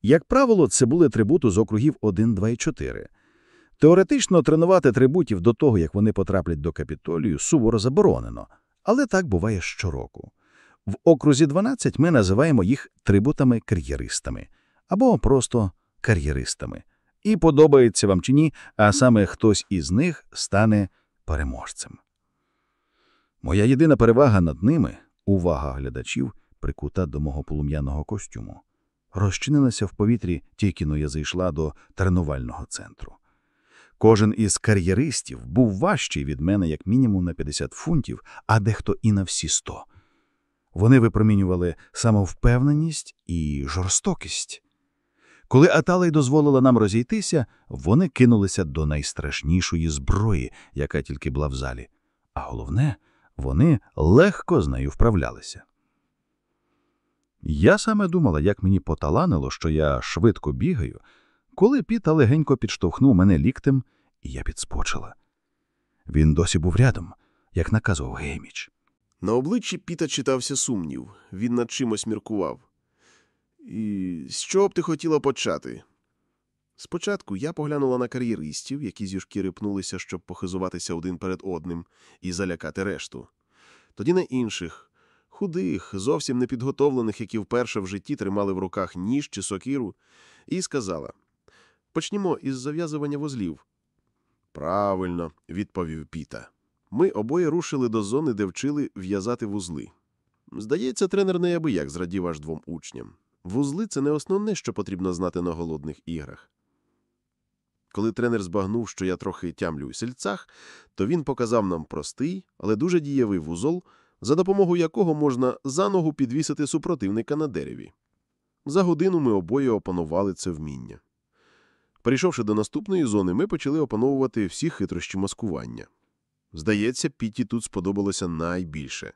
Як правило, це були трибути з округів 1, 2 і 4. Теоретично тренувати трибутів до того, як вони потраплять до капітолію, суворо заборонено, але так буває щороку. В окрузі 12 ми називаємо їх трибутами-кар'єристами або просто кар'єристами. І подобається вам чи ні, а саме хтось із них стане переможцем. Моя єдина перевага над ними увага глядачів, прикута до мого полум'яного костюму, розчинилася в повітрі, тільки но я зайшла до тренувального центру. Кожен із кар'єристів був важчий від мене як мінімум на 50 фунтів, а дехто і на всі 100. Вони випромінювали самовпевненість і жорстокість. Коли Аталай дозволила нам розійтися, вони кинулися до найстрашнішої зброї, яка тільки була в залі. А головне, вони легко з нею вправлялися. Я саме думала, як мені поталанило, що я швидко бігаю, коли Піта легенько підштовхнув мене ліктем, і я підспочила. Він досі був рядом, як наказував Гейміч. На обличчі Піта читався сумнів, він над чимось міркував. І з чого б ти хотіла почати? Спочатку я поглянула на кар'єристів, які зі шкіри пнулися, щоб похизуватися один перед одним і залякати решту. Тоді на інших, худих, зовсім непідготовлених, які вперше в житті тримали в руках ніж чи сокиру, і сказала: Почнімо із зав'язування вузлів. Правильно, відповів Піта. Ми обоє рушили до зони, де вчили в'язати вузли. Здається, тренер неабияк зрадів аж двом учням. Вузли це не основне, що потрібно знати на голодних іграх. Коли тренер збагнув, що я трохи тямлю у сільцях, то він показав нам простий, але дуже дієвий вузол, за допомогою якого можна за ногу підвісити супротивника на дереві. За годину ми обоє опанували це вміння. Перейшовши до наступної зони, ми почали опановувати всі хитрощі маскування. Здається, Піті тут сподобалося найбільше.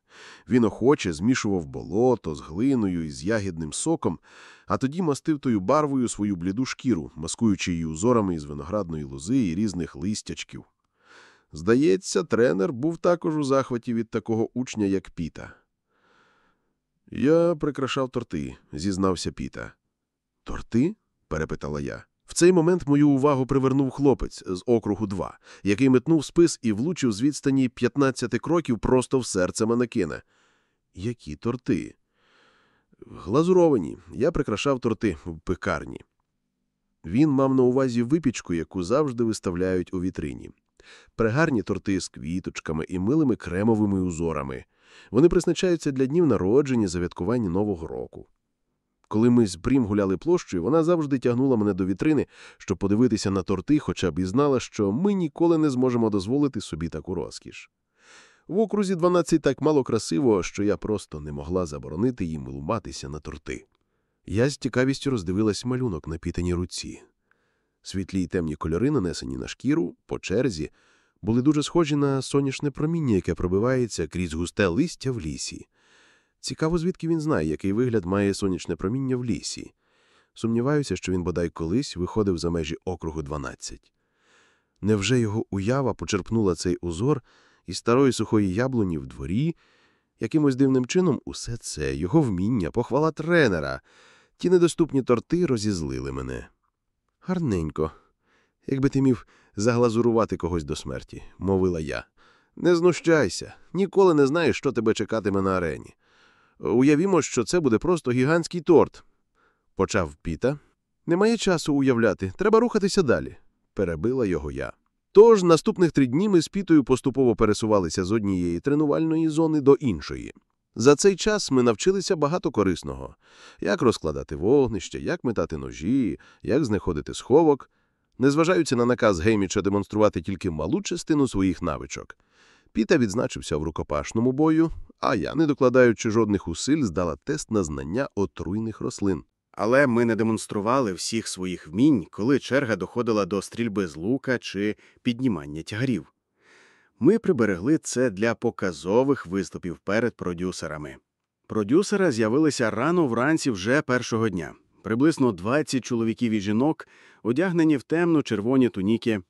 Він охоче змішував болото з глиною і з ягідним соком, а тоді мастив тою барвою свою бліду шкіру, маскуючи її узорами із виноградної лози і різних листячків. Здається, тренер був також у захваті від такого учня, як Піта. Я прикрашав торти, зізнався Піта. Торти? перепитала я. Цей момент мою увагу привернув хлопець з округу 2, який метнув спис і влучив з відстані 15 кроків просто в серце манекена. Які торти? Глазуровані. Я прикрашав торти в пекарні. Він мав на увазі випічку, яку завжди виставляють у вітрині. Пригарні торти з квіточками і милими кремовими узорами. Вони призначаються для днів народження, завяткування Нового року. Коли ми з Брім гуляли площею, вона завжди тягнула мене до вітрини, щоб подивитися на торти, хоча б і знала, що ми ніколи не зможемо дозволити собі таку розкіш. В окрузі 12 так мало красиво, що я просто не могла заборонити їм луматися на торти. Я з цікавістю роздивилась малюнок на пітаній руці. Світлі й темні кольори, нанесені на шкіру, по черзі, були дуже схожі на сонячне проміння, яке пробивається крізь густе листя в лісі. Цікаво, звідки він знає, який вигляд має сонячне проміння в лісі. Сумніваюся, що він бодай колись виходив за межі округу 12. Невже його уява почерпнула цей узор із старої сухої яблуні в дворі? Якимось дивним чином усе це, його вміння, похвала тренера. Ті недоступні торти розізлили мене. Гарненько. Якби ти міг заглазурувати когось до смерті, мовила я. Не знущайся, ніколи не знаєш, що тебе чекатиме на арені. Уявімо, що це буде просто гігантський торт. Почав Піта. Немає часу уявляти, треба рухатися далі. Перебила його я. Тож наступних три дні ми з Пітою поступово пересувалися з однієї тренувальної зони до іншої. За цей час ми навчилися багато корисного: як розкладати вогнище, як метати ножі, як знаходити сховок, незважаючи на наказ Гейміча демонструвати тільки малу частину своїх навичок. Піта відзначився в рукопашному бою, а я, не докладаючи жодних усиль, здала тест на знання отруйних рослин. Але ми не демонстрували всіх своїх вмінь, коли черга доходила до стрільби з лука чи піднімання тягарів. Ми приберегли це для показових виступів перед продюсерами. Продюсери з'явилися рано вранці вже першого дня. Приблизно 20 чоловіків і жінок, одягнені в темно-червоні туніки.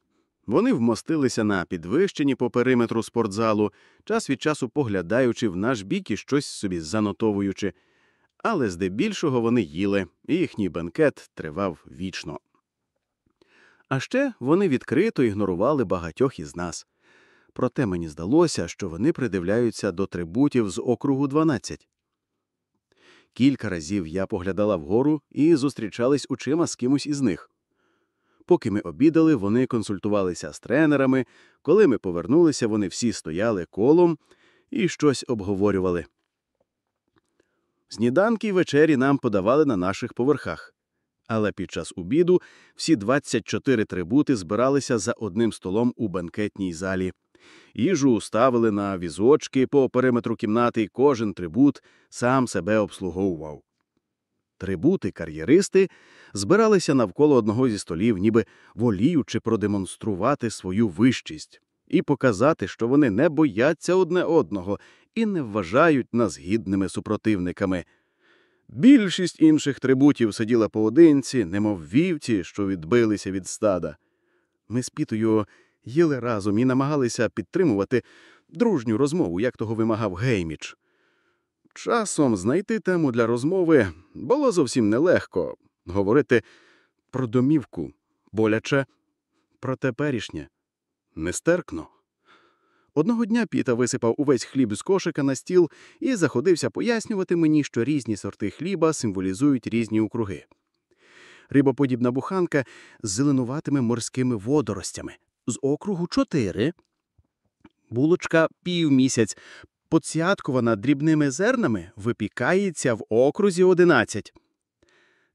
Вони вмостилися на підвищенні по периметру спортзалу, час від часу поглядаючи в наш бік і щось собі занотовуючи. Але здебільшого вони їли, і їхній бенкет тривав вічно. А ще вони відкрито ігнорували багатьох із нас. Проте мені здалося, що вони придивляються до трибутів з округу 12. Кілька разів я поглядала вгору і зустрічались очима з кимось із них. Поки ми обідали, вони консультувалися з тренерами. Коли ми повернулися, вони всі стояли колом і щось обговорювали. Сніданки й вечері нам подавали на наших поверхах. Але під час обіду всі 24 трибути збиралися за одним столом у банкетній залі. Їжу ставили на візочки по периметру кімнати, і кожен трибут сам себе обслуговував. Трибути-кар'єристи збиралися навколо одного зі столів, ніби воліючи продемонструвати свою вищість і показати, що вони не бояться одне одного і не вважають нас гідними супротивниками. Більшість інших трибутів сиділа поодинці, немов вівці, що відбилися від стада. Ми з Пітою їли разом і намагалися підтримувати дружню розмову, як того вимагав Гейміч. Часом знайти тему для розмови було зовсім нелегко говорити про домівку боляче, про теперішнє нестерпно. Одного дня Піта висипав увесь хліб з кошика на стіл і заходився пояснювати мені, що різні сорти хліба символізують різні округи. Рибоподібна буханка з зеленуватими морськими водоростями з округу 4. Булочка півмісяць, поцяткована дрібними зернами, випікається в окрузі 11.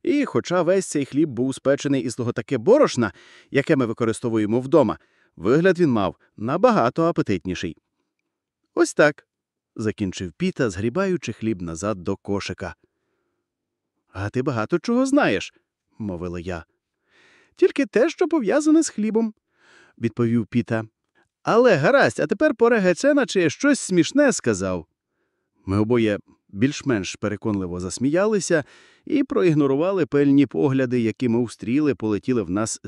І, хоча весь цей хліб був спечений із того таке борошна, яке ми використовуємо вдома, вигляд він мав набагато апетитніший. Ось так. закінчив Піта, згрібаючи хліб назад до кошика. А ти багато чого знаєш, мовила я. Тільки те, що пов'язане з хлібом, відповів Піта. Але гаразд, а тепер пора Гецена, чи щось смішне сказав. Ми обоє більш-менш переконливо засміялися і проігнорували пельні погляди, які ми устріли, полетіли в нас